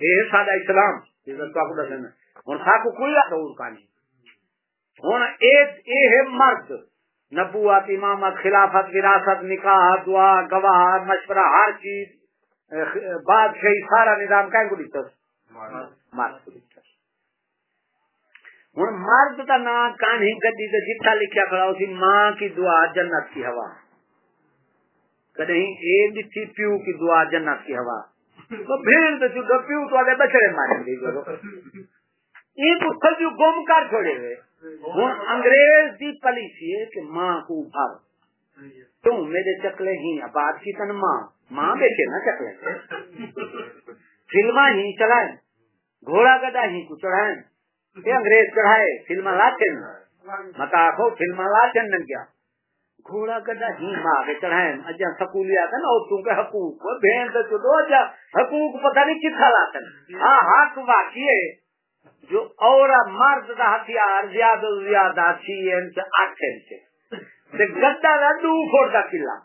یہ سارا اسلام۔ ہوں ساکو کوئی آور کا نہیں۔ ہوں یہ مرد۔ نبوت، امامت، خلافت، وراثت، نکاح، دعا، گواہ، مشورہ، ہر چیز بادشاہی، سارا نظام کہیں کو دیتا مرد۔ کو دیتا ہوں مرد کا نام کان ہی گدی سے جتھا لکھیا کھڑا اسی ماں کی دعا جنت کی ہوا۔ یہ دھی پیو کی دعا جنت کی ہوا۔ تو بھیڑ تو جو پیو تو آگے بچڑے ماریں گے یہ تو کھجو گم کر چھوڑے ہوئے۔ ہوں انگریز دی پالیسی ہے کہ ماں کو بھر تم میرے چکلے ہی بات کی تن ماں۔ ماں بیچے نا چکلے۔ فلما ہی چلائیں۔ گھوڑا گدا ہی کو چڑھائیں۔ یہ انگریز چڑھائے، فلم لاتے متا کو فلم لاتے کیا۔ گھوڑا گدا ہی ماں کے چڑھائے۔ اجا سکولی آتا نا، عورتوں کے حقوق۔ بہن تو چلو اجا حقوق پتہ نہیں کتنا لاتے ہاں حق واقعی ہے۔ جو اور مرد کا ہتھیار زیادہ زیادہ چھی انچ اٹھ انچ گدا کا دو فوٹ کا قلعہ۔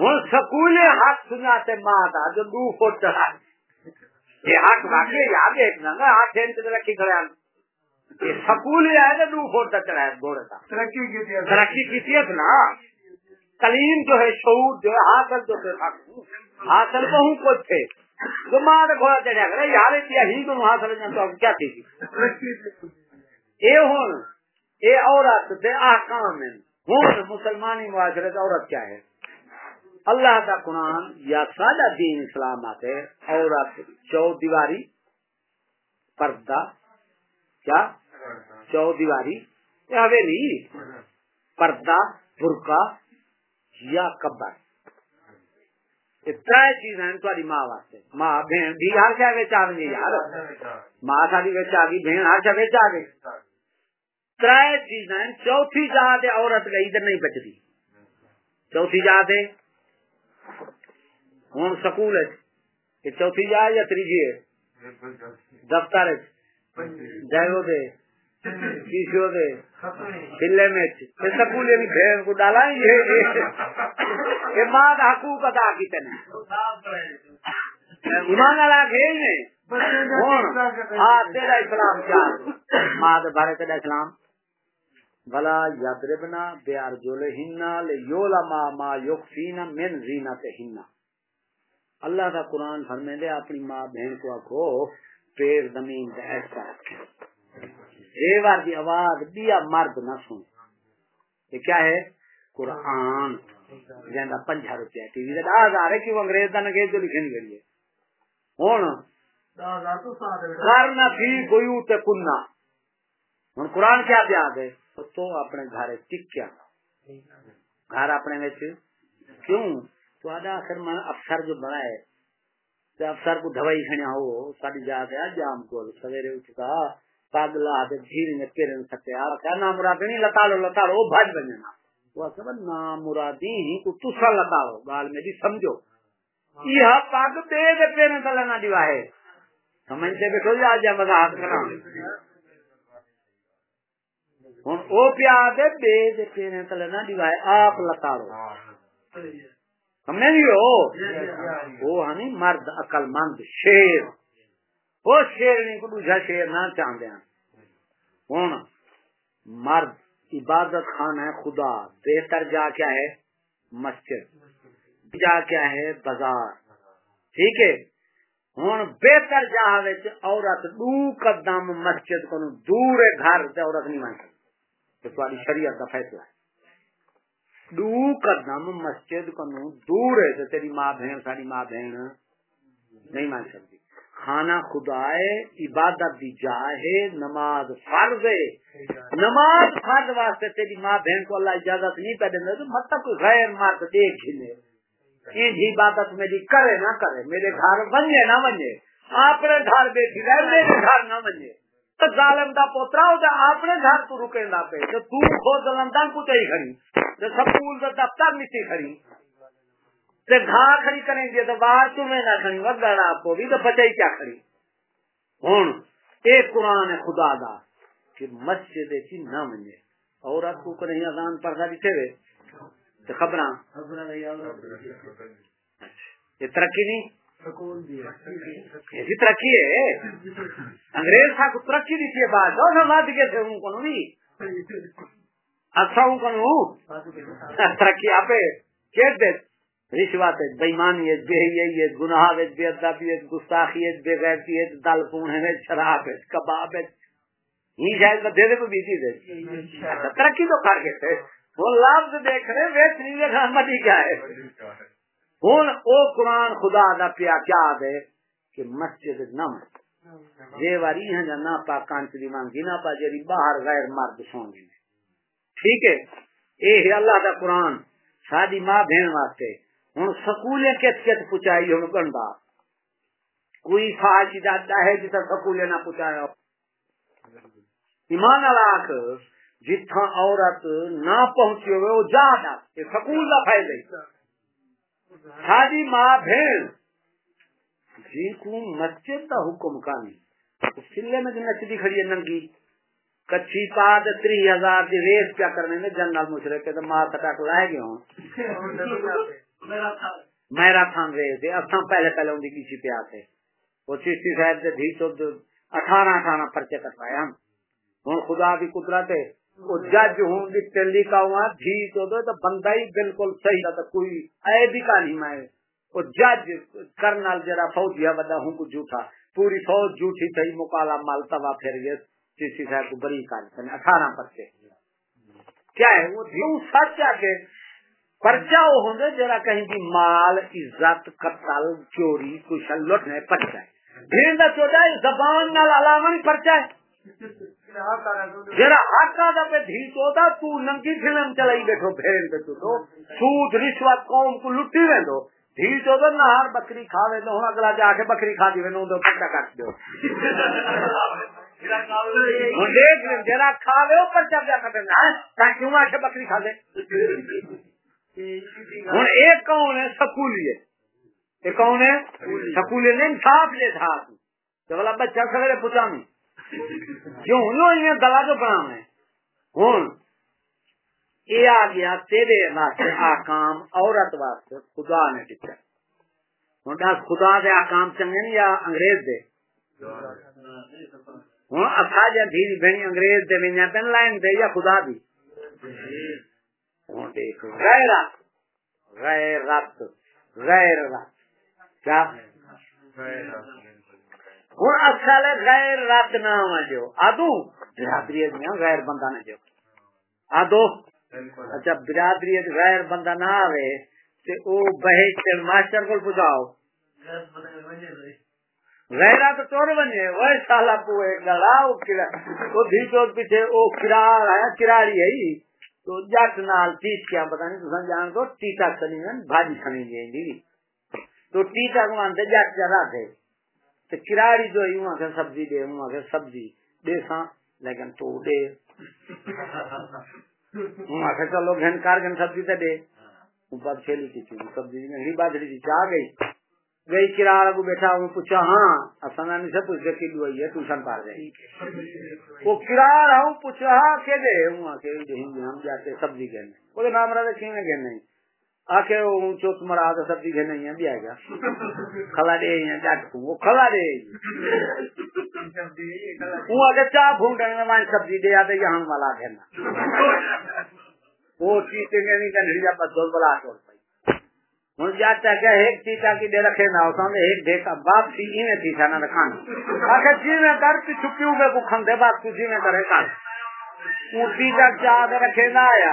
ہوں سکولے ہاتھ سناتے ماں کا جو دو فوٹ چڑھا یہ ہاتھ واقعی یاد ہے رکھی کھڑے سکول تک چڑھا گھوڑے کا ترقی کی نا تعلیم جو ہے شعور جو ہے حاصل جو ہے حاصل بہو کو تھے تو ماں نے گھوڑا چڑھا کر یار ہی تو حاصل تو کیا تھی یہ ہوں یہ عورت دے احکام ہیں ہوں مسلمانی معاشرے عورت کیا ہے اللہ کا قرآن یا سادہ دین اسلام آتے عورت چو دیواری، پردہ، کیا؟ چو دیواری حویلی پردہ، برقع یا قبر تر چیز ہیں تاری ماں واسطے۔ ماں، بہن، بھی ہر شا بچ آ گئی، یار۔ ماں ساری بچ آ گئی، بہن ہر شا بچ آ گئی۔ تر چیز ہیں، چوتھی جہاں عورت گئی تو نہیں بچتی چوتھی جہاں ہوں سکول ہے چوتھی جہاز یا تیجی ہے دفتر جائے کیشو دے چلے میں بھیڑ کو ڈالا یہ ماں حقوق ادا کی تنے ایمان والا نے ہاں تیرا اسلام کیا ماں بارے تیرا اسلام بلا یادربنا بیار جولے ہننا ما ما یکفینا من زینت ہننا اللہ کا قرآن فرمے دے اپنی ماں بہن کو آکھو پیر زمین کا ایسا رکھے۔ ایوار دی آواز دیا مرد نہ سن۔ یہ کیا ہے؟ قرآن۔ جہاں پنجا روپیہ ٹی وی دس ہزار ہے کہ وہ انگریز کا نگیز جو لکھے نہیں کریے ہوں کرنا تھی، کوئی تے کننا ہوں قرآن کیا پیا دے تو اپنے گھر ٹکیا گھر اپنے کیوں؟ تو آدھا آخر میں افسر جو بنا ہے تو افسر کو دوائی کھڑیا ہو ساری جا گیا جام کو سویرے اٹھتا پگ لا دے دھیر نے پیرے نے سٹیا کیا نام مراد نہیں، لتا لو لتا لو بھاج بننا وہ سب نام مرادی ہی کو تسا لتا لو گال میں بھی سمجھو۔ یہ پگ دے دے پیرے تلے نہ دیوا ہے۔ سمجھتے بیٹھو جا جا مزاق کرا ہوں وہ ہے نہیں وہ ہنی مرد عقل مند شیر وہ شیر نہیں کو دوسرا شیر نہ چاہتے ہیں ہوں مرد عبادت خانہ ہے خدا بہتر جا کیا ہے مسجد جا کیا ہے بازار ٹھیک ہے ہوں بہتر جا عورت دو قدم مسجد کو دور گھر سے عورت نہیں مان سکتی شریعت کا فیصلہ ہے دو قدم مسجد کو دور ہے تو تیری ماں بہن ساری ماں بہن نہیں مان سکتی کھانا خدا ہے عبادت دی جائے نماز فرض ہے نماز فرض واسطے تیری ماں بہن کو اللہ اجازت نہیں پہ دینا تو مطلب کوئی غیر مرد دیکھ ہی لے ان عبادت میری کرے نہ کرے میرے گھر بنے نہ بنے اپنے گھر بیٹھی رہے میرے گھر نہ بنے تو ظالم دا پوترا ہو اپنے گھر تو رکے نہ پہ تو تو خود کو چاہیے کھڑی سکول کا دفتر نیچے کھڑی۔ تے گھا کھڑی کریں گے تو باہر نہ کھڑی وگڑ آپ کو بھی تو بچائی کیا کھڑی۔ ہوں ایک قرآن خدا دا کہ مسجد چی نہ منجے عورت کو نہیں اذان پڑھا دیتے ہوئے تو خبر یہ ترقی نہیں؟ ایسی ترقی ہے انگریز تھا ترقی دی تھی بات دو نماز کے تھے ان کو نہیں اچھا ان کو ترقی آپ کہتے رشوت بےمانی بے حیی گناہ بے ادبی گستاخی بے غیرتی دل پون ہے شراب ہے کباب ہے یہ شاید دے دے کوئی چیز ہے ترقی تو کر کے تھے وہ لفظ دیکھ رہے ویس نہیں کیا ہے ہوں او قرآن خدا دا پیا کیا دے کہ مسجد نہ یہ واری ہیں نہ پا کانچ دی مانگی نہ پا جری باہر غیر مرد سونگی۔ ٹھیک ہے؟ اے اللہ دا قرآن ساری ماں بہن واسطے۔ ہوں سکولے کت کت پچائی ہوں گنڈا۔ کوئی فاج جاتا ہے جتا سکولے نہ پچایا ایمان لاکھ جتھا عورت نہ پہنچی ہوئے، وہ جا دا سکول کا فائدہ ساری ماں بہن جی کو مسجد کا حکم کا نہیں سلے میں جو نچدی کھڑی ہے ننگی۔ کچھی پاد تری ہزار کی ریس کیا کرنے میں جنرل مشرق کے تو ماں کٹاک لائے گئے ہوں۔ میرا تھان رہے تھے اب پہلے پہلے ان کی کسی پہ آتے۔ وہ چیشتی صاحب سے بھی تو اٹھارہ اٹھارہ پرچے کٹوائے ہم۔ ہوں خدا بھی قدرت ہے۔ جج ہوں دلی کا ہوا دھی تو دو، تو بندہ ہی بالکل صحیح تھا کوئی اے بھی کا نہیں میں۔ وہ جج کرنل جرا فوجی بدا ہوں کو جھوٹا۔ پوری فوج جھوٹی تھی مکالا مال تبا پھر گئے چیشتی صاحب کو بری کار اٹھارہ پرچے کیا ہے؟ وہ سچ آ کے پرچا وہ ہوں جرا کہیں بھی مال، عزت، قتل، چوری، کچھ لٹنے پرچا ہے بھیڑ چوٹا زبان نال علامہ نہیں پرچا ہے۔ جرا حق کا پہ دھی چوتا تو ننگی فلم چلائی بیٹھو، بھیڑ پہ تو سود، رشوت، قوم کو لٹی رہ دو دھی چوتا نہار بکری کھا وے تو اگلا جا کے بکری کھا دی وے تو پرچا کٹ دو دیکھ جرا کھا لے پرچا کیا کٹنا ہے کیوں آ کے بکری کھا لے ہوں ایک کون ہے، سکولی ہے۔ ایک کون ہے؟ سکولی نے انصاف لے تھا تو بولا بچہ سویرے پوچھا کیوں؟ جو گلا جو بنا ہے ہوں۔ یہ آ گیا تیرے واسطے آکام عورت واسطے، خدا نے ٹکا ہوں خدا دے آکام چنگے یا انگریز دے؟ ہوں اچھا جا جی دھیری بہنی انگریز دے میں پین لائن دے یا خدا دی؟ ہوں دیکھ غیر غیر رت غیر رت کیا ہوں اصل غیر رت نہ جو آدو برادری غیر بندہ نہ جو آدو اچھا برادری غیر بندہ نہ آوے تے او ماسٹر کو غیرہ تو توڑ بنے. وہ سالا کو ایک گلا او کڑا تو بھی تو پیچھے او کراڑ ہے کراڑی ہے تو جٹ نال تیس کیا پتہ نہیں تساں جان کو ٹیٹا کھنی ہیں بھاجی کھنی دی تو ٹیٹا کو آندے جٹ جرا دے تے کراڑی جو یوں کہ سبزی دے ہوں کہ سبزی دے ساں، لیکن تو دے۔ ہوں چلو گھن کار گھن سبزی تے دے۔ اوپر چھیلی کی تھی، سبزی جی نہیں باجری کی جی، چاہ گئی۔ گئی کرار کو بیٹھا ہوں پوچھا ہاں اصل نہیں سے پوچھ کے ہوئی ہے ٹیوشن پار گئی۔ وہ کرار ہوں پوچھا ہاں کہ دے؟ ہوں کہ ہم جاتے سبزی گھنے وہ نام رہا تھا کیوں گھنے؟ آکے وہ چوک مرا سبزی گھنے ہی بھی آئے گا۔ کھلا دے جاٹ وہ کھلا دے۔ وہ اگر چاہ بھونڈ میں سبزی دے آتے یہاں والا گھنا وہ چیز نہیں گھنڑیا پر دو بلا چھوڑ پائی ہوں جاتا کیا ایک چیتا کی دے رکھے نہ ہوتا ہوں ایک دیکھا باپ سی ہی میں تھی نہ رکھانا۔ آخر جی میں کر تو چھپی ہوئے کو کھندے باپ تو جی میں کرے کر وہ چیتا چاہ دے رکھے نہ آیا۔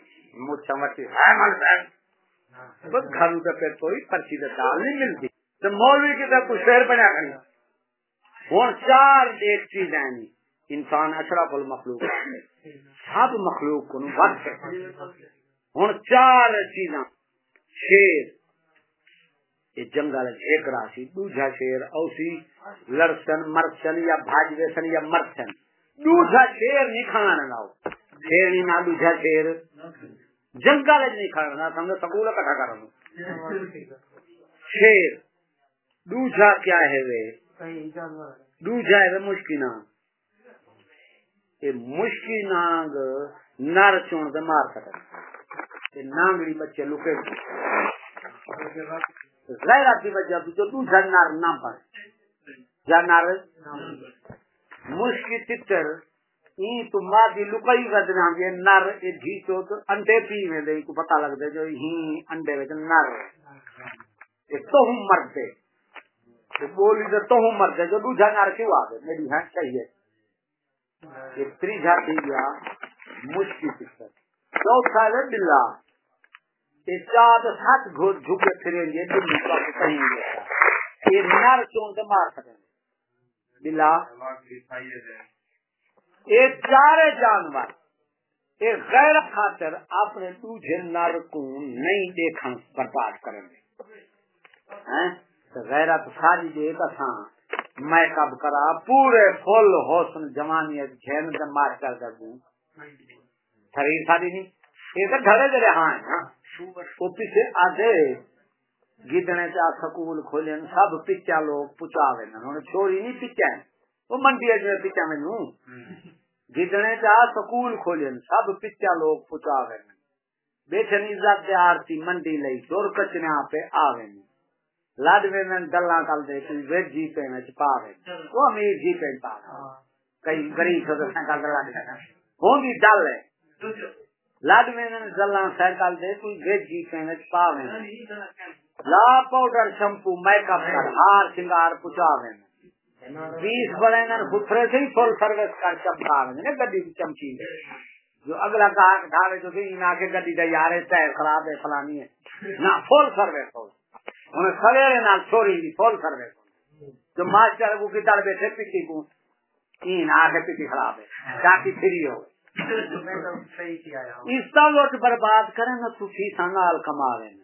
ہاں، بس گھر پھر کوئی پرچی دے دال نہیں ملتی۔ تو مولوی کی طرف کچھ شہر بنا کھڑی ہوں، چار ایک چیز ہیں۔ انسان اشرف المخلوق۔ سب مخلوق کو وقت ہوں، چار چیزاں۔ شیر یہ جنگل ایک راسی، دوجا شیر اوسی۔ لڑسن مرسن یا بھاج ویسن یا مرسن۔ دوجا شیر نہیں کھانا نہ شیر نہیں نہ دوجا شیر جنگل نہیں کھانا سمجھو سکول کٹھا کر شیر دوجا کیا ہے وہ دوجا ہے مشکل یہ مشکل نانگ نر چون دے مار سکتے نانگڑی بچے لکے۔ غیرت کی وجہ تو دوسرا نر نہ پڑے یا نر مشکل تتر۔ این تو ماں دی لکائی کا دنا نر یہ گھی تو انڈے پی میں دے کو پتہ لگ دے جو ہی انڈے وچ نر۔ یہ تو ہم مرتے بولی تو تو ہم مرتے جو دوسرا نر کیوں آ گئے میری ہاں چاہیے۔ یہ تریجا تھی گیا مشکل تتر چوتھا ہے بلا اے چار سات گھوٹ جھکے پھریں گے دلی کا کہیں گے۔ یہ نر چون سے مار سکیں بلا۔ یہ چارے جانور یہ غیر خاطر اپنے تجھے نر کو نہیں دیکھن برباد کریں گے۔ ہاں؟ غیرت ساری دے کساں میں کب کرا؟ پورے فل حسن، جوانیت گھن دے مار کر دے دوں۔ شریر ساری نہیں، یہ تو گھرے جڑے ہاں۔ وہ پیچھے آدھے گدنے چا سکول کھولے سب پچا لوگ پچاوے انہوں نے چھوڑی نہیں پچا وہ منڈی جو پچا میں نو گدنے چا سکول کھولے سب پچا لوگ پچاوے بیٹھن عزت دے آرتی منڈی لئی چور کچنے پہ آوے لڈ میں گلا کل دے کوئی ویج جی پہ میں پاوے وہ امیر جی پہ پا کئی غریب سدسیاں کل لڈ ہوں گی ڈل ہے۔ لڈ میں زلا سائیکل دے کوئی ویج جی پہ میں پاوے لا پاؤڈر شمپو، میک اپ ہار سنگار پچا پچاوے بیس بڑے خطرے سے ہی فل سروس کر نا گڈی کی چمکی جو اگلا گاہک ڈھاوے جو کہ نہ کے گڈی دے یار ٹائر خراب ہے فلانی ہے۔ نہ فل سروس ہو۔ انہیں سویرے نال چھوڑی دی فل سروس جو ماسٹر کو کتاب بیٹھے پٹی کو تین آگے پیچھے خراب ہے۔ تاکہ فری ہو۔ اس کا لوٹ برباد کریں نا تو فیسا نال کما رہے ہیں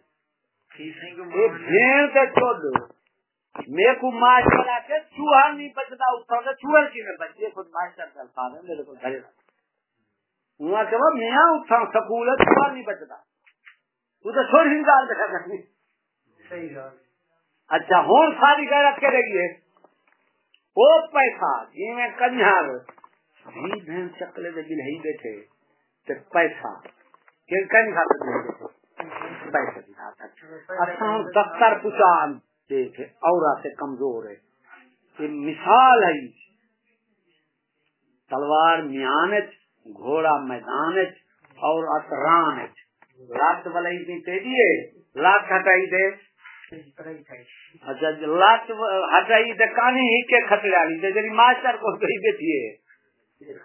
کے چود میرے کو کے چوہا نہیں بچتا کی میں خود الفاظ ہے میرے کو گھر وہاں کہ وہ میاں اٹھا سکول ہے چوہا نہیں بچتا۔ تو تو چھوڑ ہی گال بیٹھا کرنی صحیح گل اچھا ہوں ساری غیرت کرے گی وہ پیسہ جی میں کنجر بھی بہن چکلے دے ہی بیٹھے۔ تے پیسہ۔ کہ کن کھاتے دے پیسہ دکھاتا اچھا دفتر پچان دیکھے اور سے کمزور ہے۔ یہ مثال ہے تلوار میان گھوڑا میدان اور اتران لات ولائی دی تیجیے لات ہٹائی دے۔ اچھا لات ہٹائی دے کانی ہی کے خطرے آلی دے جری ماسٹر کو گئی بیٹھی ہے۔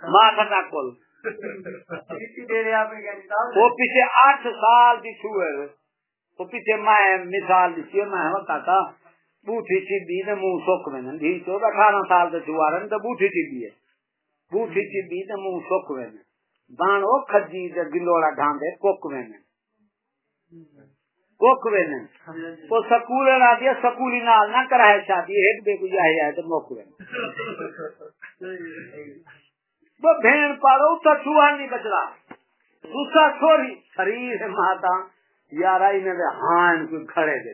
ماں خطا کول۔ وہ پیچھے آٹھ سال دی چھوئے پیچھے میں مثال دی چھوئے میں ہوتا بوٹھی چیبی نے منہ سوک میں دی چودہ اٹھارہ سال دے چھوارن تو بوٹھی چیبی ہے بوٹھی چیبی نے منہ سوک میں بان وہ کھجی گلوڑا ڈھانڈے کوک میں کوک میں وہ سکول دیا سکولی نال نہ کرائے شادی ایک بے کو جائے تو موک میں وہ بھین پارو تو نہیں دوسرا چھوڑی شریر ماتا یارا انہیں ہاں ان کو کھڑے دے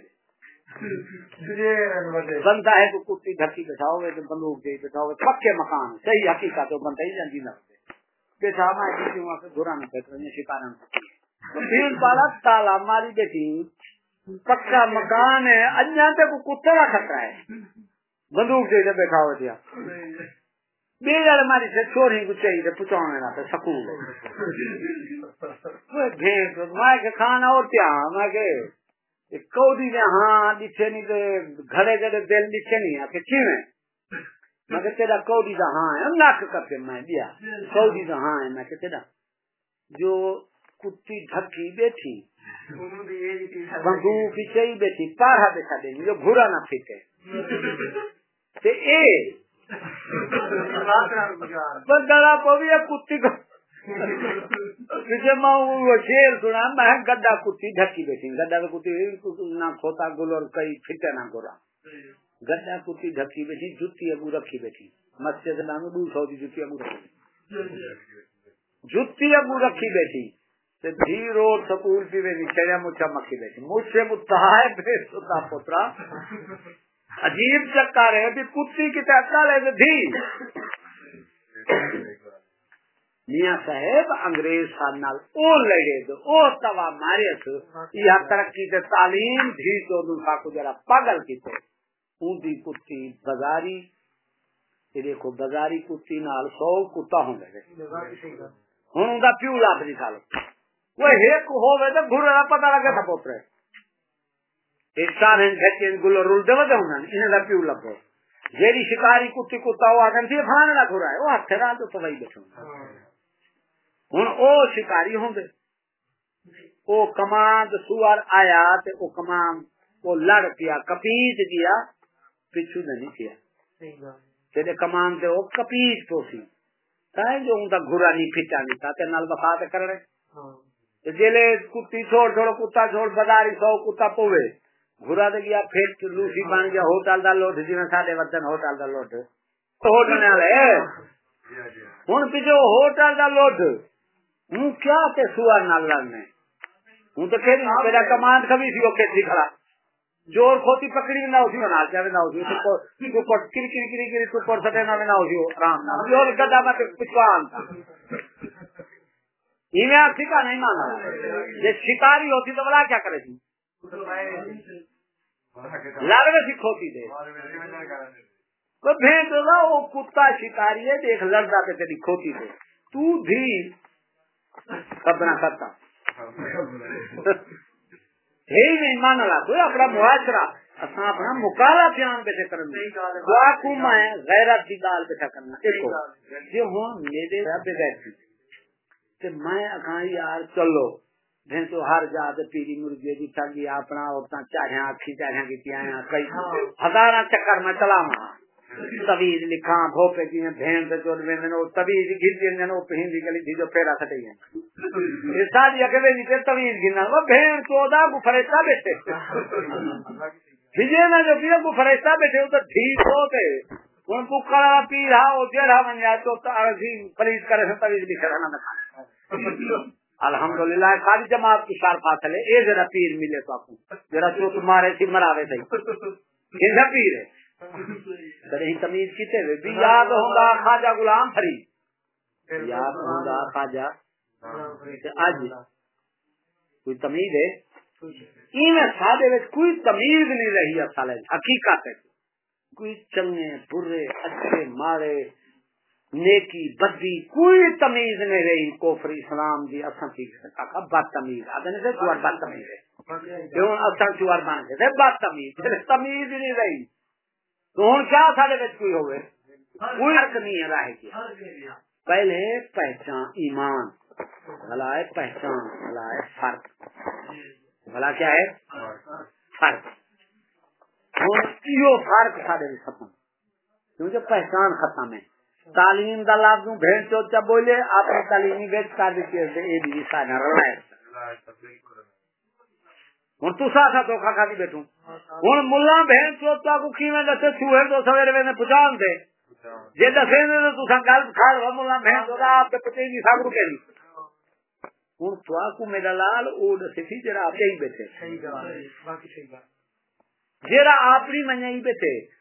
بندہ ہے تو کتی ڈھکی بٹھاؤ گے تو بندوق دے بٹھاؤ گے پکے مکان صحیح حقیقت تو بندہ ہی جانتی نہ بیٹھا میں کسی وہاں سے گھرا نہ بیٹھ رہے شکار بھیڑ پالا تالا ماری بیٹھی۔ پکا مکان ہے انجا تے کو کتا کا خطرہ ہے۔ بندوق دے دے بیٹھا ہو دیا۔ بیگڑ ماری سے چوری کو چاہیے پچانے نہ سکول بھیڑ میں کہ کھانا اور کیا میں کہ کوڈی نے ہاں ڈچے نہیں تے گھڑے گھڑے دل ڈچے نہیں آ کے کیویں میں کہ تیرا کوڈی دا ہاں ہے ناک کر کے میں دیا کوڈی دا ہاں ہے میں کہ تیرا جو کتی ڈھکی بیٹھی بندوق پیچھے ہی بیٹھی پارا بیٹھا دیں جو گھورا نہ پھیکے تے اے بندہ پوی کتی کو شیر سنا، میں گڈا کتی ڈھکی بیٹھی گڈا کتی نہ کھوتا گل اور کئی پھٹے نہ گورا گڈا کتی ڈھکی بیٹھی، جتی اگو رکھی بیٹھی۔ مسجد نام دو سو کی جتی اگو رکھی جتی اگو رکھی بیٹھی۔ دھی روڈ سکول پی بیٹھی چڑیا مچھا مکھی بیٹھی۔ مجھ سے متحد پوترا۔ عجیب چکر ہے بھی کتی کی تحقیق ہے دھی۔ میاں صاحب، انگریز سال نال او لڑے دو او توا مارے تو۔ یہ ترقی تے تعلیم بھی تو دوسرا کو جرا پاگل کی تے اون دی کتی بازاری تے دیکھو بازاری کتی نال سو کتا ہوں گے ہن اوندا پیو لاپ دی کھا لو وہ ایک ہوے تے گھر پتہ لگے تھا پوترے۔ ایک سال ہیں گھٹے گلو رول دے ودے ہوں انہاں دا پیو لگو جیڑی شکاری کتی کتا وہ آدم سی فلانے نہ گھر ہے وہ ہتھ نال تو پوئی بیٹھو ہوں او شکاری ہوں گے او کماند سوار آیا تے او کماند او لڑ پیا کپیت دیا پچھو نہیں کیا تیرے کمان دے او کپیت تو سی تائیں جو ان دا گھرا نہیں پھٹا نہیں تھا تے نال وفا تے کرنے تے جیلے کتی چھوڑ گھرا دے گیا پھٹ لوسی بن گیا، ہوٹل دا لوٹ جی ساڈے وطن ہوٹل دا لوٹ۔ ہوٹل ہوں پیچھے ہوٹل دا لوٹ۔ ہوں کیا تے سوار نال لڑنے؟ ہوں تو پھر میرا کمانڈ کبھی سی اوکے سی کھڑا۔ جور کھوتی پکڑی نہ اسی نال جاوے نہ اسی تو تو پٹ کری کری کری کری تو پٹ سٹے نہ نہ اسی آرام نال۔ جور گدا مت پچوان یہ اسی کا نہیں مانا یہ شکاری ہوتی تو بلا کیا کرے تھی لڑوے سی کھوتی دے۔ تو بھیج دو وہ کتا شکاری ہے دیکھ لڑتا پہ تیری کھوتی دے۔ تو بھی کرتا ہے نہیں مان لا کوئی اپنا معاشرہ اپنا مکالا بیان بیٹھے کرنا دعا کو میں غیرت گال بیٹھا کرنا۔ دیکھو ہوں میرے رب بیٹھی کہ میں اکھاں یار چلو۔ بھینسو ہر جا کے پیری مرغی دی ٹھگی اپنا عورتاں چاہیاں اکھی چاہیاں کیتیاں کئی ہزاراں چکر میں چلا ماں تبیز لکھاں بھوپے دی بھین تے جوڑ وین نو تبیز گھر دی نو پہندی گلی دی جو پیرا کھٹی ہیں۔ یہ ساتھ اگے وی تے تبیز گنا وہ بھین تو دا کو فرشتہ بیٹھے۔ بھجے نہ جو پیرا کو فرشتہ بیٹھے، وہ تو ٹھیک ہو تے ان کو کرا پی رہا او جڑا من جائے تو عظیم پلیز کرے سے تبیز بھی کرنا نکھا الحمد للہ ساری جماعت کی شار پاس ہے۔ یہ پیر ملے تو آپ ذرا تو سی سے مراوے تھے پیر ہے۔ تمیز کی خاجا غلام فری یاد ہوگا خاجا اج کوئی تمیز ہے؟ سادے کوئی تمیز نہیں رہی حقیقت کوئی چنگے، برے، اچھے مارے نیکی بدی کوئی تمیز نہیں رہی کوفر اسلام دی اساں کی کا بد تمیز آدھے نے چوار بد تمیز ہے کیوں ہاں۔ اساں چوار بن دے بد تمیز تمیز نہیں رہی۔ تو ہن کیا سارے وچ کوئی ہوے کوئی فرق نہیں رہ گیا پہلے پہچان ایمان بھلا ہے پہچان بھلا ہے فرق۔ بھلا کیا ہے؟ فرق۔ ہن یہ فرق سارے ختم۔ کیونکہ پہچان ختم ہے۔ تعلیم دا لفظ بولے آپ نے تعلیمی ہوں تسا دھوکھا کھا بیٹھوں۔ ہوں ملا بھیڑ چوچا کو دسے سوہر تو سویرے ویسے پہچان دے۔ جی دسے گل کھڑ ملا بھیڑ چوچا آپ کے پتے نہیں سب کو کہی ہوں تو میرا لال او دسے تھی جڑا آپ کہیں بیٹھے۔ جڑا آپ نہیں منیا بیٹھے۔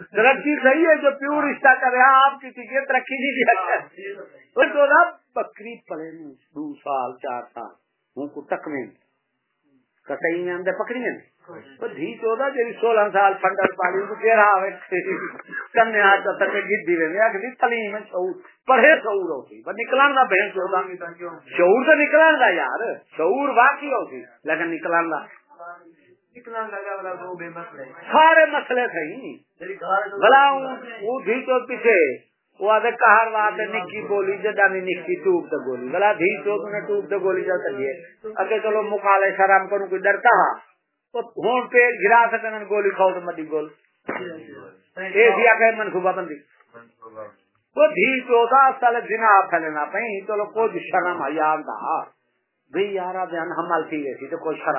ترقی صحیح ہے جو پیور رشتہ کر رہا آپ کی چیزیں ترقی نہیں دیا ہاں، تو نا بکری پڑے دو سال چار سال ان کو تکمے کٹائی میں اندر پکڑی میں سولہ سال پنڈر پانی پڑھے شعور نکل شعور تو نکلان دا یار۔ شعور باقی ہوگی لیکن نکلان دا۔ سارے مسئلے صحیح بلا وہ تو پیچھے۔ گولی بلا گولی جا منصوبہ بندی۔ وہ دھی تو چلو کوئی شرم حیا تھا بھئی یارا بیان حمل تھی رہی تو کوئی شرم۔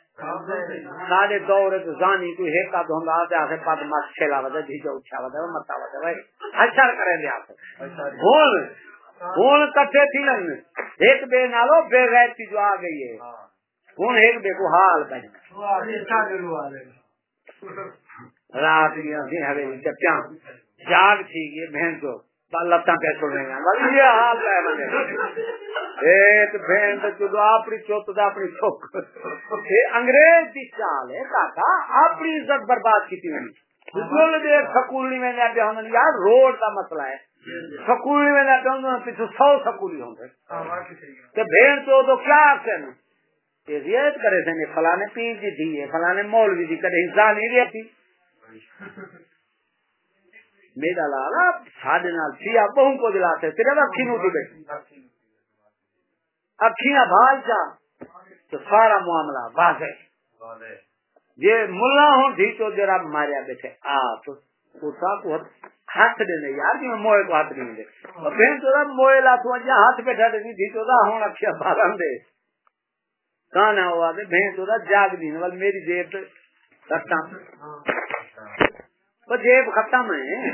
سارے دور زانی کو ایک آدھ تے آتے پد پاد مات ودا ودے جو اٹھا ودا متا ودا بھائی اچھا کرے دے اپ بول بول کٹھے تھی لن ایک بے نالو بے غیرتی جو آ گئی ہے۔ کون ایک بے کو حال بن رات گیا جاگ تھی یہ بہن کو۔ عزت برباد کی یار روڈ کا مسئلہ ہے۔ سکول نہیں میں پیچھے بہن تو کیا ریت کرے سن فلانے پیر جی تھی فلانے مولوی دی کدی انسان نہیں رہتی۔ میرا لالا ساڈے نال سیا بہو کو دلاتے صرف اکھی نو دے اکھیاں بھال جا تو سارا معاملہ واضح یہ ملا ہوں بھی تو جرا ماریا بیٹھے آ ہاتھ دینا نہیں یار موئے کو ہاتھ نہیں ہاتھ بیٹھا ہوا جاگ دین ول میری جیب جیب ختم ہے۔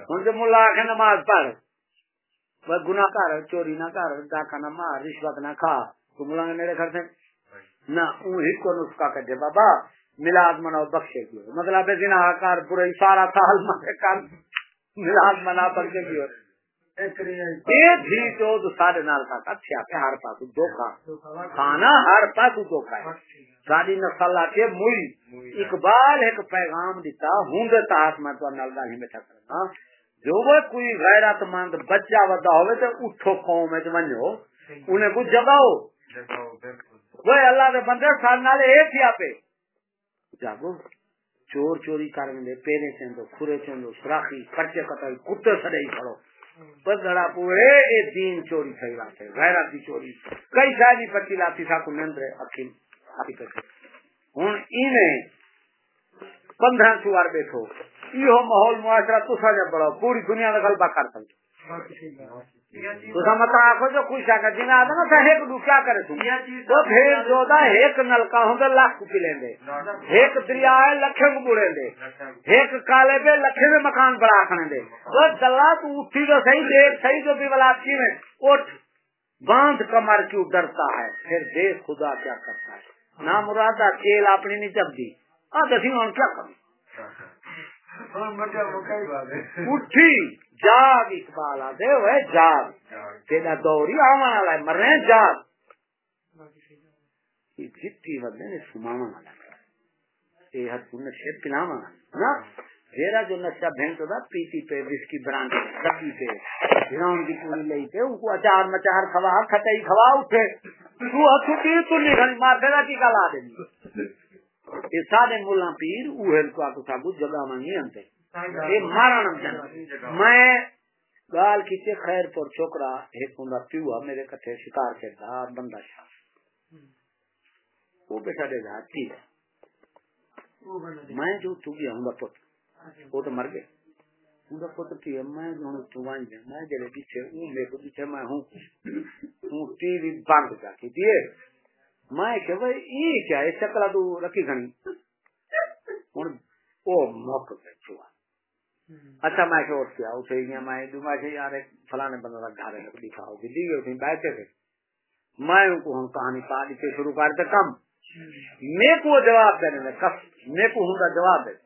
ہوں تو ملا کے نماز پڑھ، بس گنا کر، چوری نہ کر، ڈاکہ نہ مار، رشوت نہ کھا۔ تو ملا میرے گھر سے، نہ نسخہ کر دے، بابا ملاد مناؤ، بخشے کی مطلب دن پورا سارا سال کر ملاد منا، بخشے کی ہر پاس دھوکھا کھانا ہر پاس دھوکھا ہے۔ ساری نسل کے موئی۔ اقبال ایک پیغام دیتا ہوں دے تحت میں تو نال گل بیٹھا کرنا۔ جو وہ کوئی غیرت مند بچہ ودا ہوئے تو اٹھو قوم وچ ونجو انہیں کو جگاؤ۔ وہ اللہ دے بندے سال نال ایک ہی پہ جاگو۔ چور چوری کرنے دے پیرے چندو کھرے چندو سراخی خرچے قتل کتے سڑے ہی کھڑو۔ بدڑا پورے اے دین چوری تھئی راتے غیرت دی چوری۔ کئی شاہی پتی لاتی سا کو نندرے اکھل آتی پندرہ چوار بیٹھو۔ یہ ماحول معاشرہ تو سا بڑا، پوری دنیا کا غلبہ کر سکتے تو مطلب آخو جو خوش آ کر جن آتا نا ایک دو کیا کرے تو۔ پھر جو دا، ایک نلکا ہوں تو لاکھ پی لیں دے۔ ایک دریا ہے، لکھے کو بڑے دے۔ ایک کالے پہ لکھے میں مکان بڑا کھنے دے۔ تو دلہ تو اٹھی تو صحیح، دیکھ صحیح جو بھی بلا کی میں، اٹھ، باندھ کمر کیوں ڈرتا ہے۔ پھر دیکھ خدا کیا کرتا ہے۔ نہیں جب دی ہاں دسی ہوں کیا کروں اٹھی جاگ اقبال آدھے وہ جاگ تیرا دوری آوانا والا ہے مر رہے جاگ جتی ودے نے سمانا والا یہ حد کو نشے پلاوا نا میرا جو نشہ بہن تو تھا پیتی پہ وسکی برانڈ پہ گراؤنڈ کی پوری لئی پہ ان کو اچار مچار کھوا کھٹائی کھوا اٹھے مار دے سارے پیر اوہل کو جگہ مانگی انتے یہ مارن میں گال کیتے خیر پر چھوکرا ایک ہوندا پیوا میرے کٹھے شکار کردا بندہ شاہ وہ بیٹھا دے ٹھیک میں جو تو گیا ہوں پت وہ تو مر گئے دے کر پہ چھوا اچھا میں کہ اٹھ گیا اٹھے گیا میں دو میں کہ یار فلانے بندہ گھر ہے بیٹھے تھے میں ان کو ہم کہانی پا شروع کرتے کم میں کو جواب دینے میں کس میں کو ہوں جواب دے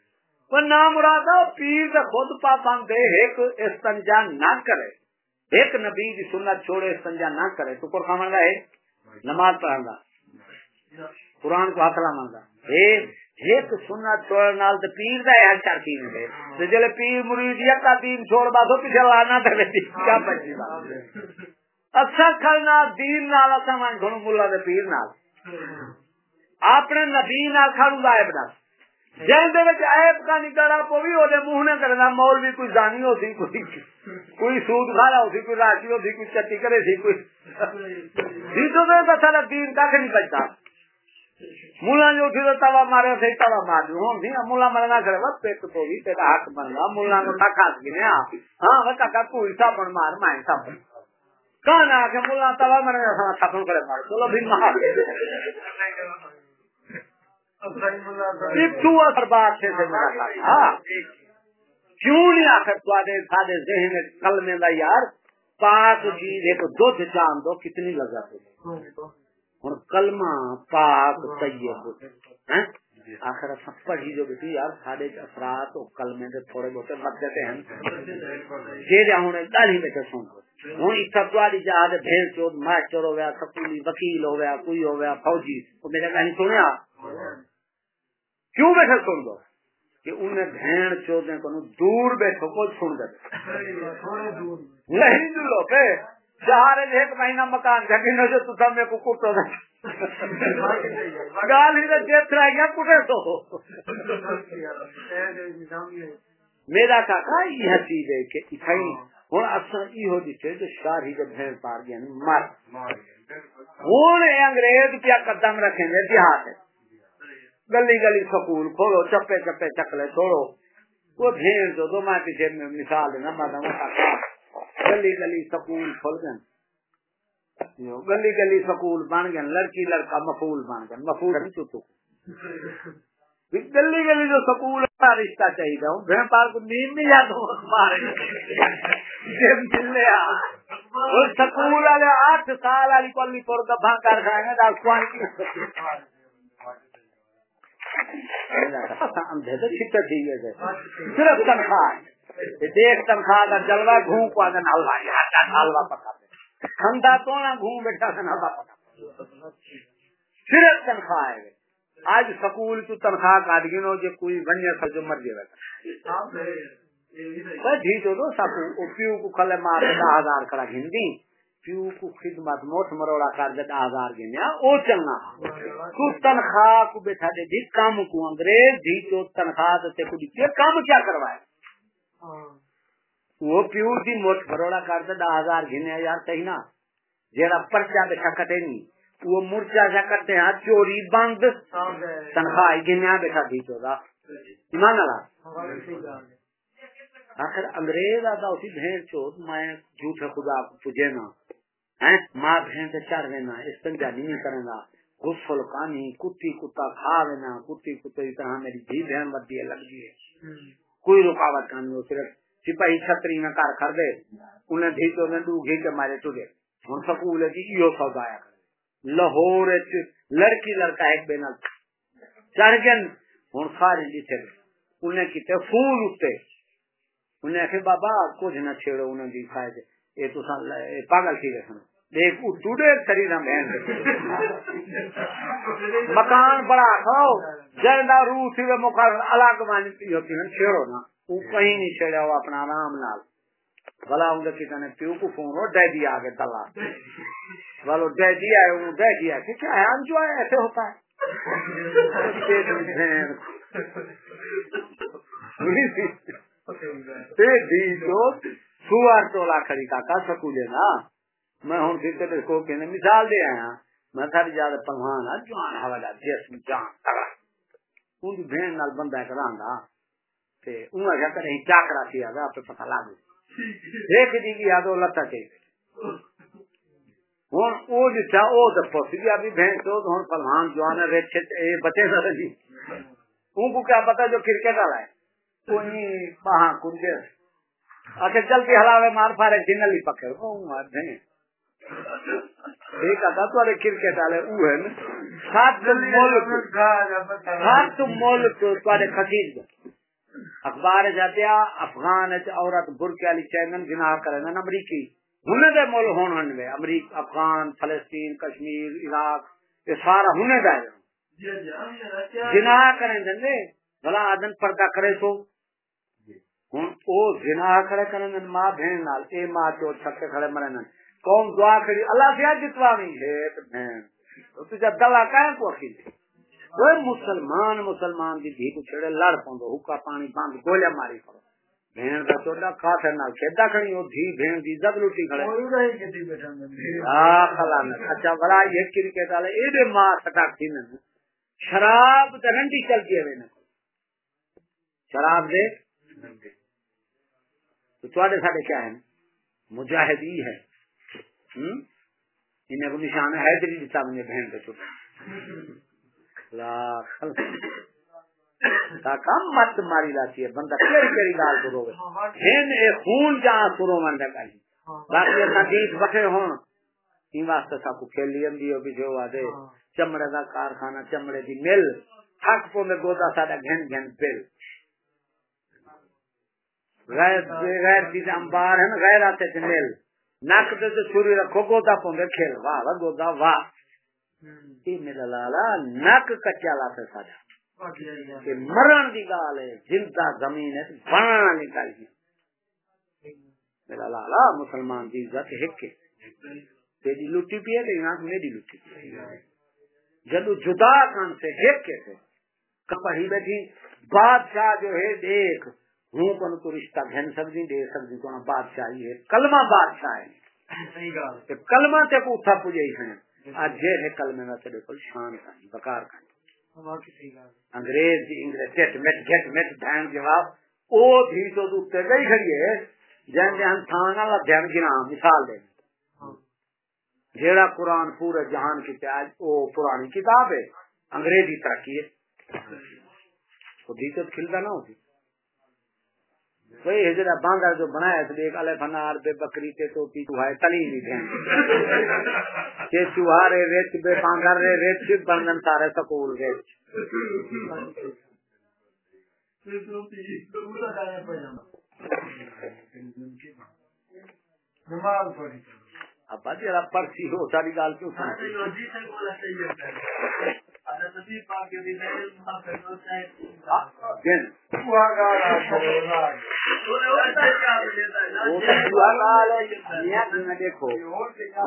وہ نام مراد پیر دا خود پابند ہے، ایک استنجا نہ کرے۔ ایک نبی دی سنت چھوڑے، استنجا نہ کرے۔ تو پر کھانا ہے، نماز پڑھنا قرآن کو ہاتھ لانا ایک سنت چھوڑ نال تے پیر دا ہے چار تین ہے۔ تے جلے پیر مرید یا کا دین چھوڑ با تو پیچھے لانا تے کیا بچی بات؟ اچھا کھلنا دین نال اسا من گھنو مولا دے پیر نال۔ اپنے نبی نال کھڑو دا ہے بنا جن دے وچ عیب کا نکلا پوی او دے منہ نے کرنا مولوی کوئی زانی ہو سی کوئی کوئی سود کھایا ہو سی کوئی راشی ہو سی کوئی چٹی کرے سی، کوئی جی تو دے تے دین کا نہیں بچتا ملا جو اٹھی تو توا مارے سی توا مار دوں ہوں سی ملا مرنا کرے، بس پیٹ تو بھی تیرا حق بن گا ملا کو نہ کھاس گنے ہاں وہ کاکا کوئی سا بن مار، میں سا بن کہاں آ کے ملا توا مرنا ہاں، سا ختم کرے مار۔ چلو بھی مار۔ تو اثر سے سے ہاں۔ کیوں نہیں آخر تو سارے ذہن کلمے دا یار، پاک چیز ایک دودھ جان دو، کتنی لذت ہے۔ اور کلمہ پاک طیب۔ ہاں۔ آخر سب پڑھی جو بیٹی یار سارے اثرات کلمے دے تھوڑے بہت مت ہیں۔ جی ہوں گل ہی بیٹھے سن۔ ہوں اتنا تاری جہاز بھیڑ چوت ماسٹر ہو گیا سکولی، وکیل ہو گیا کوئی ہو گیا فوجی میرے کہیں سنیا۔ کیوں بیٹھے سن دو؟ کہ انہیں بھین چوتنے کو دور بیٹھو کو سن دے۔ نہیں دلو پہ جہاں ایک مہینہ مکان جگہ جو تو میں کو کٹو دے۔ گال ہی دیکھ رہا گیا، کٹے تو۔ میرا کاکا، یہ چیز ہے کہ اتھائی ہوں اصل یہ ہو جیسے جو شار ہی جب بھین پار گیا مر ہوں انگریز کیا قدم رکھیں گے؟ دیہات ہے۔ گلی گلی سکول کھولو، چپے چپے چکلے چھوڑو۔ وہ بھیڑ دو دو ماں کی جیب میں مثال دینا ماتا گلی گلی سکول کھول گئے۔ گلی گلی سکول بن گئے، لڑکی لڑکا مفول بن گئے، مفول چتو گلی گلی جو سکول کا رشتہ چاہیے۔ ہوں بہن پال کو نیند نہیں جاتا مارے۔ سکول والے آٹھ سال والی پلی پور دبا کر کھائیں گے صرف تنخواہ۔ دیکھ تنخواہ کا جلوا گھوم کو آگے حلوا حلوا پکا کھندا تو نہ گھوم بیٹھا حلوا پکا صرف تنخواہ ہے۔ آج سکول تو تنخواہ کاٹ گنو جو کوئی بنیا سا جو مرضی رہتا۔ ڈھی تو دو پیو کو کھلے مار ہزار کرا گھندی پیو کو خدمت موٹ مروڑا کر دے دہ ہزار گنیا او چلنا۔ تو تنخواہ کو بیٹھا دے دی کام کو انگریز دی تو تنخواہ دیتے کو دی کام کیا کروائے؟ وہ پیو دی موٹ مروڑا کر دے دہ ہزار گنیا یار صحیح نا۔ جیڑا پرچا کٹے نہیں وہ مرچا جا کرتے ہیں چوری بند۔ تنخواہ گنیا بیٹھا دی تو ایمان اللہ آخر انگریز آتا اسی بھین چوت میں جھوٹے خدا پوجے نا۔ ماں بہن سے چڑھ لینا استنجا نہیں کرے گا۔ غسل پانی کتی کتا کھا لینا کتی کتے کی طرح میری بھی بہن بدی لگ گئی ہے۔ کوئی رکاوٹ کا نہیں صرف سپاہی چھتری میں کار کر دے۔ انہیں بھی تو ڈو گھی کے مارے ٹوٹے ہوں سکول کی یہ سودا آیا لاہور لڑکی لڑکا ایک بے نل چڑھ گئے۔ ہوں سارے جیتے انہیں کیتے فون اتنے انہیں آخر بابا کچھ نہ چھیڑو انہیں بھی کھائے یہ تو پاگل تھی رہے دیکھ ٹوڈے شریر مکان بڑا کھاؤ جردا روح تھی مخال الگ مانی ہوتی ہے چھیڑو نا وہ کہیں نہیں چھیڑا ہو اپنا آرام نال۔ بلا ہوں گے کسی نے پیو کو فون ہو ڈیڈی آ گئے دلا بولو ڈیڈی آئے، وہ ڈیڈی آئے۔ کیا ہے جو ہے ایسے ہوتا ہے۔ سوار ٹولا کھڑی کا سکولے نا۔ میں ہوں پھر کو کہنے، مثال دے آیا ہاں، میں تھاری زیادہ پلوان ہاں جوان حوالہ جسم جان تگڑا۔ ان کی بہن نال بندہ کرانا تے اون اگا کرے چاکرا سی آگا آپ پتہ لاگو ایک دی کی یادو لتا چاہیے ہوں او جتا او تے پوسی ابھی بہن تو ہن پلوان جوان رچ اے بچے نہ جی۔ ان کو کیا پتا جو کرکٹ والا ہے۔ کوئی باہاں کنجے اچھا چل کے ہلاوے مار پارے جنگل ہی پکے۔ او مار دیں ایک آتا تو کرکٹ والے او ہے نا سات ملک سات ملک تواڈے خطیب اخبار جاتے افغان عورت برکے والی چینل گناہ کرے نا امریکی ہن دے مول ہون ہن وے امریک افغان فلسطین کشمیر عراق یہ سارا ہن دا ہے گناہ کریں دے بھلا آدم پردہ کرے تو ہوں او گناہ کرے کریں ماں بہن نال اے ماں چوٹ چھکے کھڑے مرے نن قوم دعا کری اللہ سے جتوا نہیں ہے تو جب دوا کہیں کو اخیل کوئی مسلمان مسلمان دی دھی کو چھڑے لڑ پوندو حکا پانی بند گولیا ماری کرو بہن کا چوڑا کھاتے نال کھیدا کھڑی او دھی بہن دی زب لوٹی کھڑے۔ ہاں خلا اچھا بڑا یہ کرکٹ والے اے دے ماں سٹا تھی نن شراب تے رنڈی چل گئی ہے شراب دے؟ تو تھوڑے ساڈے کیا ہے مجاہد ہی ہے۔ انہیں کو نشان ہے حیدری دیتا مجھے بہن کے چھوٹا مت ماری لاتی ہے بندہ کیڑی کیڑی گال کو روے۔ ہن اے خون جہاں سرو من لگا باقی اساں گیت بکھے ہون۔ این واسطے سا کو کھیل لیم دیو بھی جو دے چمڑے دا کارخانہ چمڑے دی مل۔ حق پو میں گودا ساڈا گھن گھن بل غیر غیر چیز امبار ہے نا غیر آتے تھے مل۔ نک دے تو چھری رکھو گودا پوندے کھیل واہ واہ گودا واہ یہ میرا لالا نک کچا لا لاتے ساڈا کہ مرن دی گال ہے زندہ زمین ہے بنانا نکال گیا میرا لالا مسلمان دی عزت ہک تیری لٹی پی ہے لیکن آنکھ میری لٹی پی جدو جدا کان سے ہک کے تھے کپڑی بیٹھی بادشاہ جو ہے دیکھ ہوں کن تو رشتہ گھن سکتی دے سکتی تو بادشاہی ہے کلمہ بادشاہ ہے۔ کلمہ تے کو اٹھا پجے ہیں اجے ہے میں تیرے کو شان کا بکار کا انگریز دی انگریز گٹ مٹ بہن جواب۔ او بھی تو دوتے گئی کھڑی ہے جن جن تھان والا دھیان گنا مثال دے۔ جیڑا قرآن پورے جہان کی پیاج او پرانی کتاب ہے انگریزی ترقی ہے۔ وہ کھلتا نہ ہوتی وہی ہجرا باندر جو بنایا تھا ایک الف انار بے بکری چوہائے تلی نہیں تھے کہ چوہارے بے رے بندن سارے سکول ریچ اب جرا پرسی ہو ساری گال کیوں دیکھو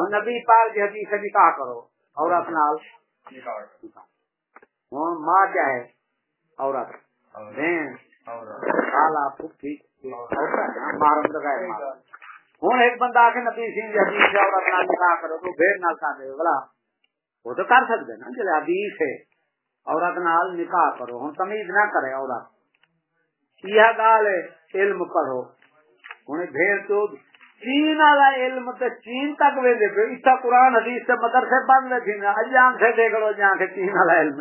نبی پال کی حدیث سے نکاح کرو اور اپنا ماں کیا ہے؟ عورت۔ بہن۔ خالہ پھپھی مارن لگائے ہوں ایک بندہ آ کے نبی سنگھ حدیث سے عورت نال نکاح کرو تو بھیڑ نال کر دے بلا وہ تو کر سکتے نا جی حدیث ہے، عورت نال نکاح کرو، ہوں تمیز نہ کرے عورت۔ یہ گال ہے؟ علم پڑھو۔ ہوں بھیڑ تو چین والا علم تو چین تک وے دے پہ اتنا قرآن حدیث سے مدرسے بند تھی نا اجان سے دیکھ لو جہاں سے چین والا علم۔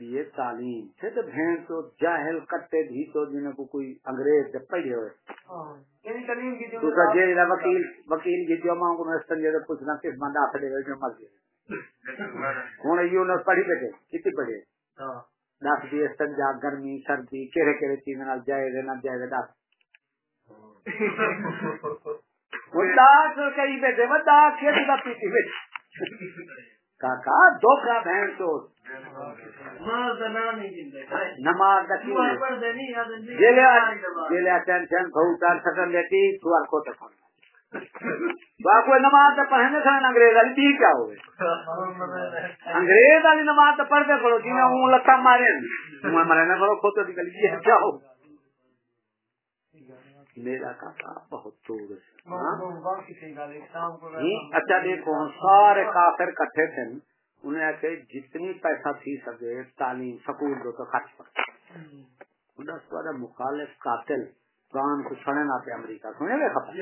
یہ تعلیم سے تو بہن تو جاہل کٹے بھی تو جنہیں کو کوئی انگریز جب پڑھے ہوئے۔ جی وکیل وکیل کی جو ماں کو استنجے تو پوچھنا کس بندہ آخر دے جو مرضی۔ ہوں یہ انہیں پڑھی بیٹھے کتنی پڑھے دس بھی استنجا گرمی سردی کہڑے کہڑے چیز جائے گا نہ جائے گا دس۔ داخ کئی بیٹھے داخ کھیتی کا پیتی بیٹھے۔ کاکا دھوکا بہن تو نماز ٹینشن بہت سکن لیتی سوال کو نماز پڑھنے سن انگریز والی کیا ہوئے؟ انگریز والی نماز تو پڑھتے پڑھو جی میں لتا مارے مرے نہ کرو کھوتے نکل یہ کیا ہو میرا کاکا بہت دور اچھا دیکھو سارے کافر کٹھے تھے۔ انہیں آخر جتنی پیسہ تھی سکے تعلیم سکول دو تو خرچ پڑ خدا مخالف قاتل قرآن کو سڑے نہ پہ امریکہ۔ سنے لے خبر؟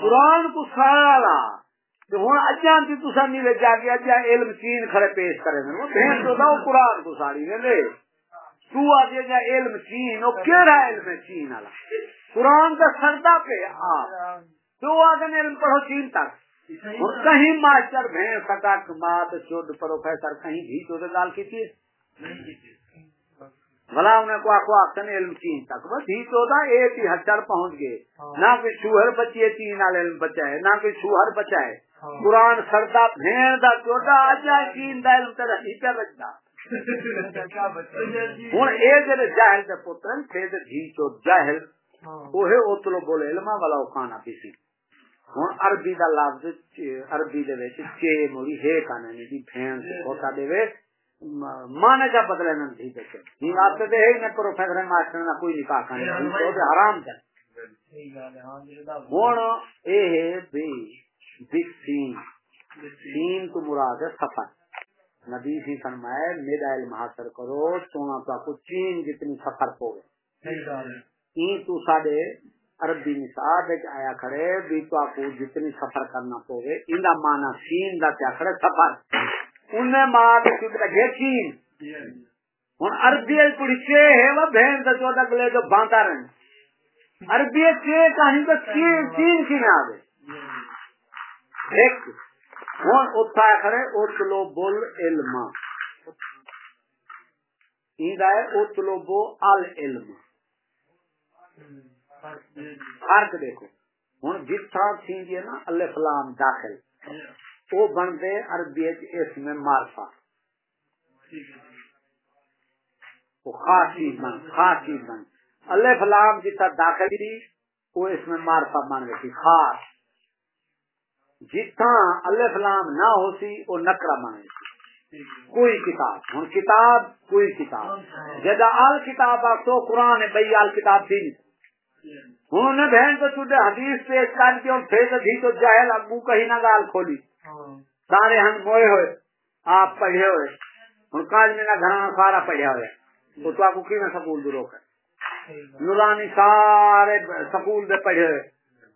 قرآن کو سڑا ہوں اجا کی تصا نہیں لے جا کے اجا علم چین کھڑے پیش کرے تو قرآن کو ساڑی نے لے۔ تو آج جا علم چین وہ کیڑا علم چین والا قرآن کا سردا پہ آپ۔ تو آگے علم پڑھو چین تک کہیں ماسٹر بھین سکا مات چود پروفیسر کہیں بھی تو گال کی تھی بھلا انہیں کو آخو آخر علم چین تک بس ہی تھا ایک ہی ہزار پہنچ گئے۔ نہ کوئی شوہر بچی ہے چین والے علم بچا ہے نہ کوئی شوہر بچا ہے۔ قرآن سردا بھین دا چوٹا آ جائے چین دا علم تیرا ہی کیا بچتا ہوں یہ جڑے جاہل کے پتر تھے دھی چو جاہل بولے علما والا وہ کھانا پیسی۔ ہوں عربی دا لفظ عربی دے وچ چے موری ہے کانے نے دی بھین سے ہوتا دے وے مانے کا بدلے نہ دی واسطے نہ پروفیسر ماسٹر نہ کوئی نکاح کانے تو تے حرام تے ہن اے ہے بی بگ سین۔ سین تو مراد ہے سفر نبی سی فرمائے میرا علم حاصل کرو سونا کو چین جتنی سفر پوے این تو ساڈے عربی نصاب آیا کھڑے بھی تو آپ جتنی سفر کرنا پوے ان مانا سین دا کیا کھڑے سفر۔ انہیں ماں لگے چین۔ ہوں عربی پوری چے ہے وہ بہن کا چودہ گلے جو باندھا رہے۔ عربی چے کہیں تو چین کی نہ آئے ایک ہوں اتھا کھڑے؟ اتلو بول علم۔ اتلو بو العلم فرق دیکھو۔ ہوں جس طرح تھی نا، اللہ فلام داخل۔ وہ بنتے عربی اس میں مارفا وہ خاص چیز بن خاص چیز بن۔ اللہ فلام جتنا داخل تھی، وہ اس میں مارفا بن گئی خاص۔ جتنا اللہ فلام نہ ہو سی وہ نکرا بن گئی کوئی کتاب ہوں کتاب، کوئی کتاب۔ جدا آل کتاب آپ تو قرآن بھائی آل کتاب تھی انہوں نے بہن تو چھوٹے حدیث پیش کر کے پھر تھی تو جہل ابو کہیں نہ گال کھولی۔ سارے ہم موئے ہوئے، آپ پڑھے ہوئے۔ ہوں کاج میں نہ گھر سارا پڑھیا ہوئے تو تو آپ کی میں سکول دور کر نورانی سارے سکول دے پڑھے ہوئے۔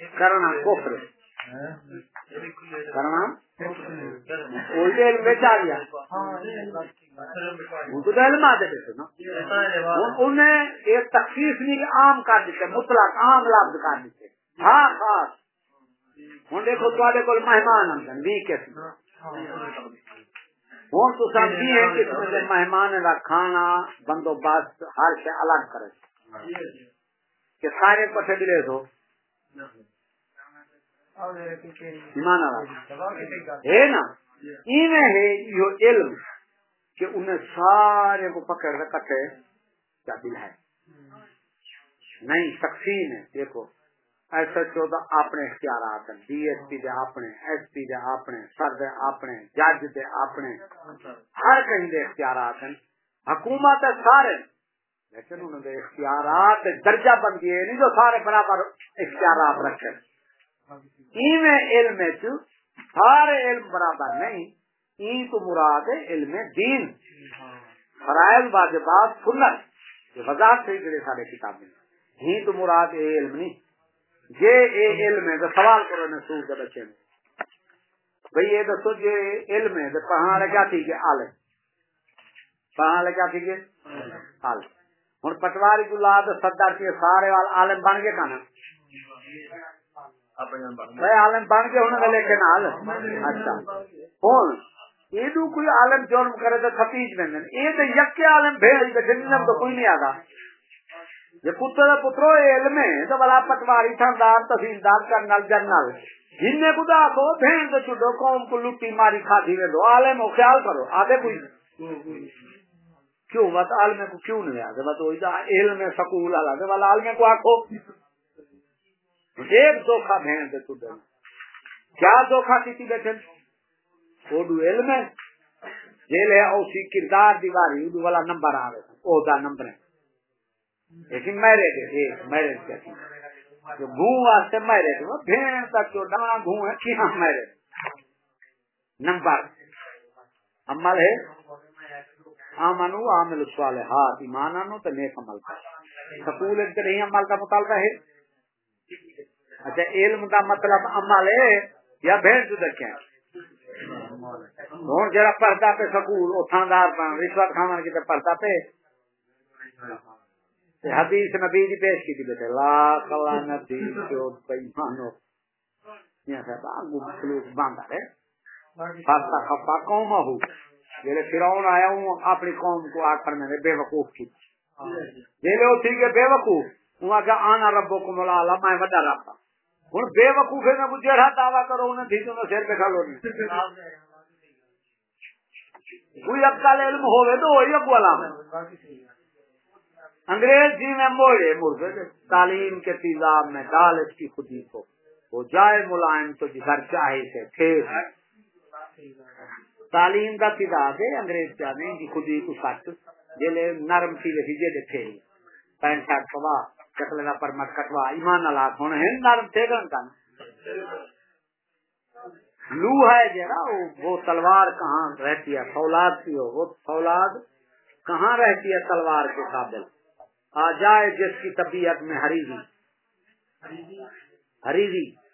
کرنا کفر کرنا اولڈ علم بچ آ گیا ان کو تو علم آتے تھے نا انہیں ایک تخصیص نہیں عام کر دیتے مطلق عام لفظ کر دیتے ہاں خاص ہوں دیکھو تے کول مہمان آتے بھی قسم ہوں تو سب بھی ہے قسم کے مہمان کا کھانا بندوبست ہر شے الگ کرے کہ سارے کٹھے ملے تو ہے نا؟ ایویں ہے یہ علم کہ انہیں سارے کو پکڑ کر کٹے کیا دل ہے؟ نہیں، تقسیم ہے۔ دیکھو، ایسا چودہ اپنے اختیارات ہیں۔ ڈی ایس پی دے اپنے، ایس پی دے اپنے، سر دے اپنے، جج دے اپنے۔ ہر کہیں دے اختیارات ہیں۔ حکومت ہے سارے۔ لیکن انہوں نے اختیارات درجہ بن گئے نہیں جو سارے برابر اختیارات رکھے۔ ایویں علم سارے علم برابر نہیں، این تو مراد علم دین۔ فرائض واجبات سنت یہ وضاحت سے جڑے سارے کتاب میں۔ ہی تو مراد اے علم نہیں۔ جے اے علم ہے تو سوال کرو نے سور کے بچے میں بھئی یہ دسو جے علم ہے تو پڑھانا لگا تھی کہ عالم پڑھانا لگا تھی کہ عالم ہوں پٹواری کو لا تو سدر کے سارے وال عالم بن گئے کھانا بھائی عالم بن گئے ہونے لے کے نال؟ اچھا۔ ہوں یہ کوئی عالم جرم کرے تو تھپیج میں یہ تو یکے عالم بھیڑ تو کوئی نہیں آتا۔ یہ پتر پترو علم ہے۔ تو بلا پٹواری تھندار تحصیلدار، کرنل جنرل۔ جن نے خدا کو بھین تو چھوڑو قوم کو لٹی ماری کھاتی میں دو عالم ہو خیال کرو، آدھے کوئی کیوں؟ بات عالم کو کیوں نہیں آتے؟ بات وہی علم سکول والا والا عالم کو آخو ایک دھوکھا بہن سے چھوڑ کیا دھوکھا کی تھی بیٹھے؟ اردو علم ہے۔ جیل ہے اسی کردار دیواری اردو والا نمبر آ رہے عہدہ نمبر ہے۔ لیکن میرے میرے جو گھوں واسطے میرے بھین تک جو ڈانا گھوں ہے کہ ہاں میرے نمبر۔ عمل ہے۔ آمنو عامل سوال ایمان آنو تو نیک عمل کا سکول ایک نہیں عمل کا مطالبہ ہے؟ اچھا علم کا مطلب عمل ہے یا بھین تو کیا؟ ہوں جرا پڑھتا پہ سکول وہ تھاندار رشوت کھانا کی پڑھتا پہ۔ حدیث نبی دی پیش کی تھی بیٹے لا کلا نبی جو بےمانو۔ یہ صاحب آگو خلوص باندھا ہے فاستا خفا قوم ہو جیلے فرعون آیا ہوں اپنی قوم کو آکر میں نے بے وقوف کی۔ جیلے وہ تھی کہ بے وقوف وہاں آنا ربو کو ملا لا میں وڈا رب ہوں بے وقوف ہے میں جڑا دعویٰ کرو انہیں تھی تو سر پہ کھلو کوئی اکل علم ہوئے تو وہی ابو علام انگریز جی میں موڑے مرغے تعلیم کے تیزاب میں ڈال اس کی خودی کو۔ وہ جائے ملائم تو جدھر چاہے سے پھر تعلیم کا تیزاب ہے، انگریز چاہنے کی خودی کو سٹ جلے نرم سی رہی جے تھے۔ پینٹ شرٹ کوا چکلے پر مت کٹوا، ایمان لاکھ ہونے ہیں، نرم تھے گن کن لو ہے جرا وہ تلوار کہاں رہتی ہے؟ فولاد کی ہو، وہ فولاد کہاں رہتی ہے؟ تلوار کے قابل۔ آ جائے جس کی طبیعت میں ہریری ہریری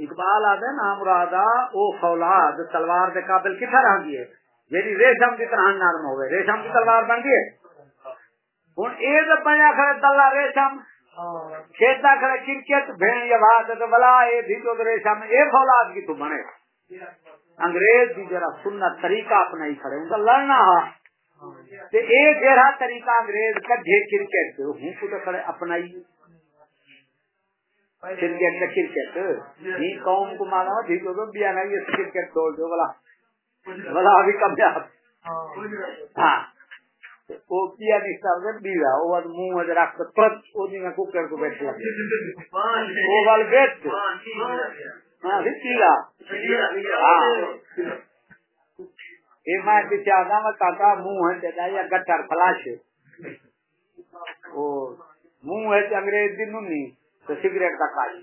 اقبال آدھے نا مرادا او فولاد تلوار دے قابل کتھا رہ گئی ہے؟ جیڑی ریشم کی طرح نرم ہوئے، ریشم کی تلوار بن گئی ہوں یہ تو بنیا کھڑے تلا ریشم، کھیتا کھڑے کرکٹ بھین یا بات تو بلا یہ بھی تو ریشم یہ فولاد کی تو بنے۔ انگریز بھی جرا سننا طریقہ اپنا ہی کھڑے، ان کا لڑنا ہا۔ تے اے جڑا طریقہ انگریز کڈھے کرکٹ ہوں کو تے کھڑے اپنا ہی کرکٹ کا کرکٹ یہ قوم کو مانا بھی تو بیا نہیں یہ کرکٹ توڑ دو بلا بلا ابھی کامیاب وہ پیا نہیں سب بیوا وہ منہ میں رکھ کے ترت وہ نہیں میں کوکر کو بیٹھ لگا وہ وال بیٹھ پیلا یہ میں پیچھے آتا میں کاکا منہ ہے دیتا یا گٹر فلاش وہ منہ ہے انگریز دی نونی تو سگریٹ کا کاج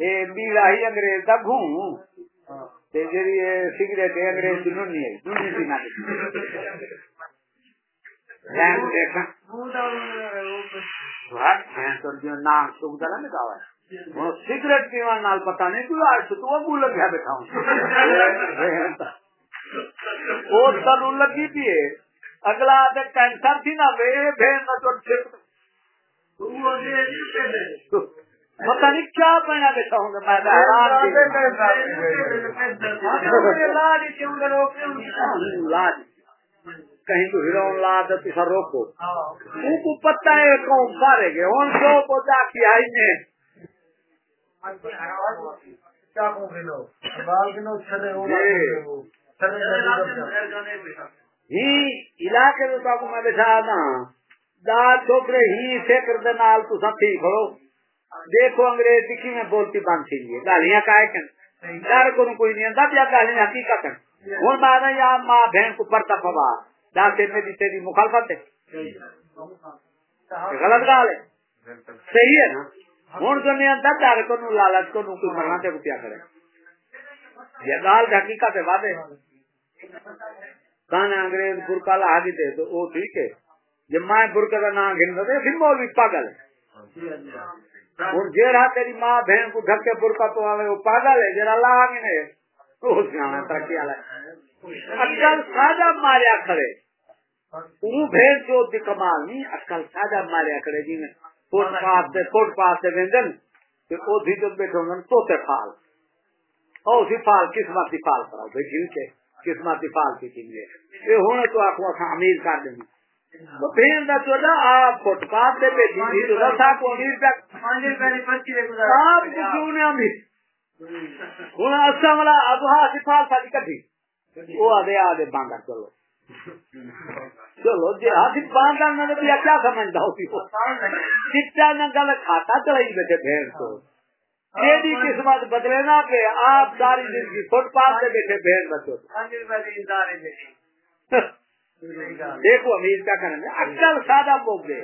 یہ بیڑا ہی انگریز کا گھوم سگریٹ انگریز کی نونی ہے نونی نہ سگریٹ پیوا نال پتا نہیں آج تو ابو لگیا بیٹھا ہوں۔ سر لگی اگلا کینسر تھی نا وے بہن پتا نہیں کیا پہنا بیٹھا ہوں لاج کہیں تو ہیرو لا تو تصا روکو ان کو پتا ہے کون سارے گے ان کو پوچھا کی آئی نے علاقے میں بیٹھا نا دال چھوکرے ہی فکر دے نال تو ٹھیک ہو۔ دیکھو انگریز کی میں بولتی بند تھی لیے گالیاں کائے کن؟ ڈر کو کوئی نہیں اندر یا گالیاں حقیقت ہیں ہوں مارا یا ماں بہن کو پڑتا پوا ڈاکٹر میری تیری مخالفت ہے۔ غلط گال ہے۔ صحیح ہے نا؟ ہوں جو نہیں اندر ڈر کو لالچ کو کوئی مرنا تے کیا کرے۔ یہ گال حقیقت ہے وعدے کہاں انگریز برکا لا دے تو وہ ٹھیک ہے۔ جب ماں برکے کا نام گن دے پھر مولوی پاگل ہوں جیڑا تیری ماں بہن کو ڈھکے برکا تو آئے وہ پاگل ہے، جرا لا گنے تو سیاح ترقی والا اکل ساجا ماریا کھڑے وہ بھیڑ جو دی کمال نہیں، اکل ساجا ماریا کھڑے جی میں فوٹ پاس سے فوٹ پاس سے ویندن۔ کہ وہ بھی جو بیٹھے ہوں تو تے او سی فال، قسمت فال کراؤ۔ بیٹھی کے، قسمت فال کی تھی۔ یہ ہونے تو آپ کو امیر کر دیں۔ آپ فٹ پاتھ تو کو امیر آپ کو کیوں نے امیر؟ ہاں ساری کٹھی۔ باندھا چلو۔ چلو جی باندھا کیا سمجھتا ہوتی ہو چٹا نہ گل کھاتا چلائی بیٹھے یہ قسمت بدلے نا کہ آپ ساری زندگی فٹ پاتھ بیٹھے بچوں دیکھو امیر کیا کریں گے اکل سادہ بوک دے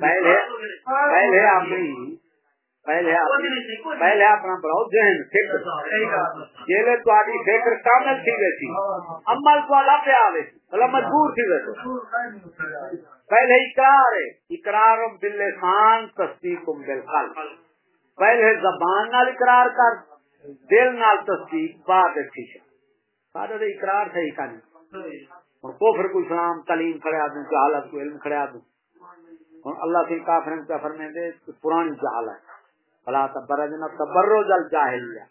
پہلے پہلے اپنی پہلے پہلے اپنا بڑھاؤ ذہن فکر جیلے تاری فکر کامل تھی ویسی۔ عمل تو اللہ پہ آوے مطلب مجبور تھی ویسے۔ پہلے اقرار ہے، اقرار دل خان تصدیق دل قلب پہلے زبان نال اقرار کر، دل نال تصدیق، بعد ٹھیک ہے بعد اقرار صحیح کہانی۔ اور کوفر کو اسلام، تعلیم کھڑے آدمی، جہالت کو علم کھڑے آدمی۔ اللہ سے کافر کیا فرمائیں دے پرانی جہالت۔ فلا تبرجنا تبرج الجاہلیہ۔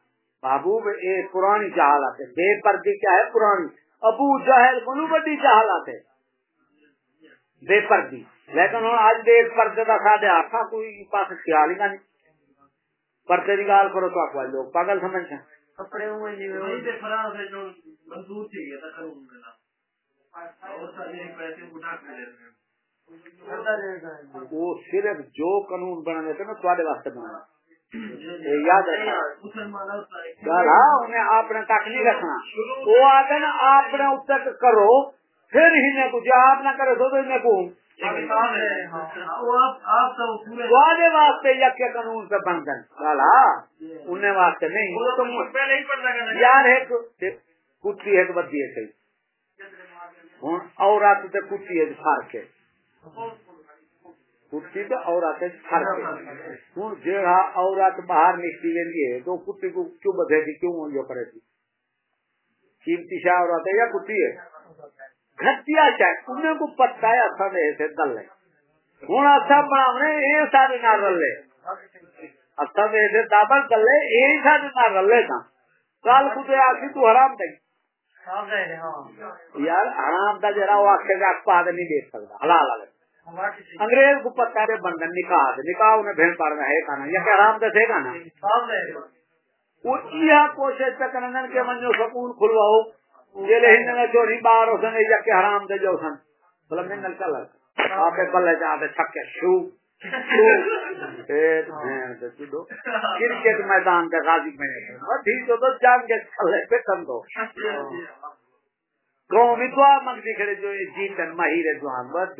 محبوب اے پرانی جہالت ہے۔ بے پردی کیا ہے؟ پرانی۔ ابو جہل بنو بڑی جہالت ہے بے پردی۔ لیکن ہوں آج بے پردے کا ساتھ آخا کوئی پاس خیال ہی نہیں۔ پردے کی گال کرو تو آپ لوگ پاگل سمجھتے ہیں کپڑے وہ صرف جو قانون بنا دیتے نا تھوڑے واسطے بنا اپنے تک نہیں رکھنا۔ وہ آتے نا اپنے تک کرو پھر ہی کچھ آپ نہ کرے تو میں کو قانون سے بن گئے لالا انہیں واسطے نہیں۔ یار ایک کتی ایک بدی ہے کئی ہوں عورت کتی ہے فرق ہے۔ کٹی تو عورت فرق ہوں جہاں عورت باہر نکتی ویندی ہے تو کٹی کو کیوں بدے گی کیوں جو کرے گی قیمتی شاہ عورت ہے یا کٹی ہے؟ گھٹیا شاہ انہیں کو پتا ہے اصل میں ایسے دل ہے۔ ہوں اصل بنا یہ سارے نہ رلے اصل میں ایسے دابل دلے یہ سارے نہ رلے تھا کل کتے آخری تو حرام دیں یار آرام دا جرا وہ آخر پا نہیں دیکھ سکتا ہلا والے انگریز گپت کرے بندن نکاح نکاح انہیں بھیڑ پڑ ہے کھانا یا حرام دسے کھانا کوشش تو منجو سکون کھلواؤ میں چوری بار یا کہ حرام دے جو سن میں لگ بلے جا چھکے شو۔ کرکٹ میدان کا غازی میں ٹھیک تو جان کے کھلے پہ کم دو۔ قومی دعا کھڑے جو جیتن مہیر جوان بس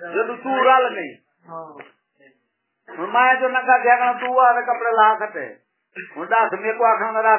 جدو تل رل گئی۔ میں جو نکا دیا گا، تو لا کٹے ہوں دس، میرے کو آخر میرا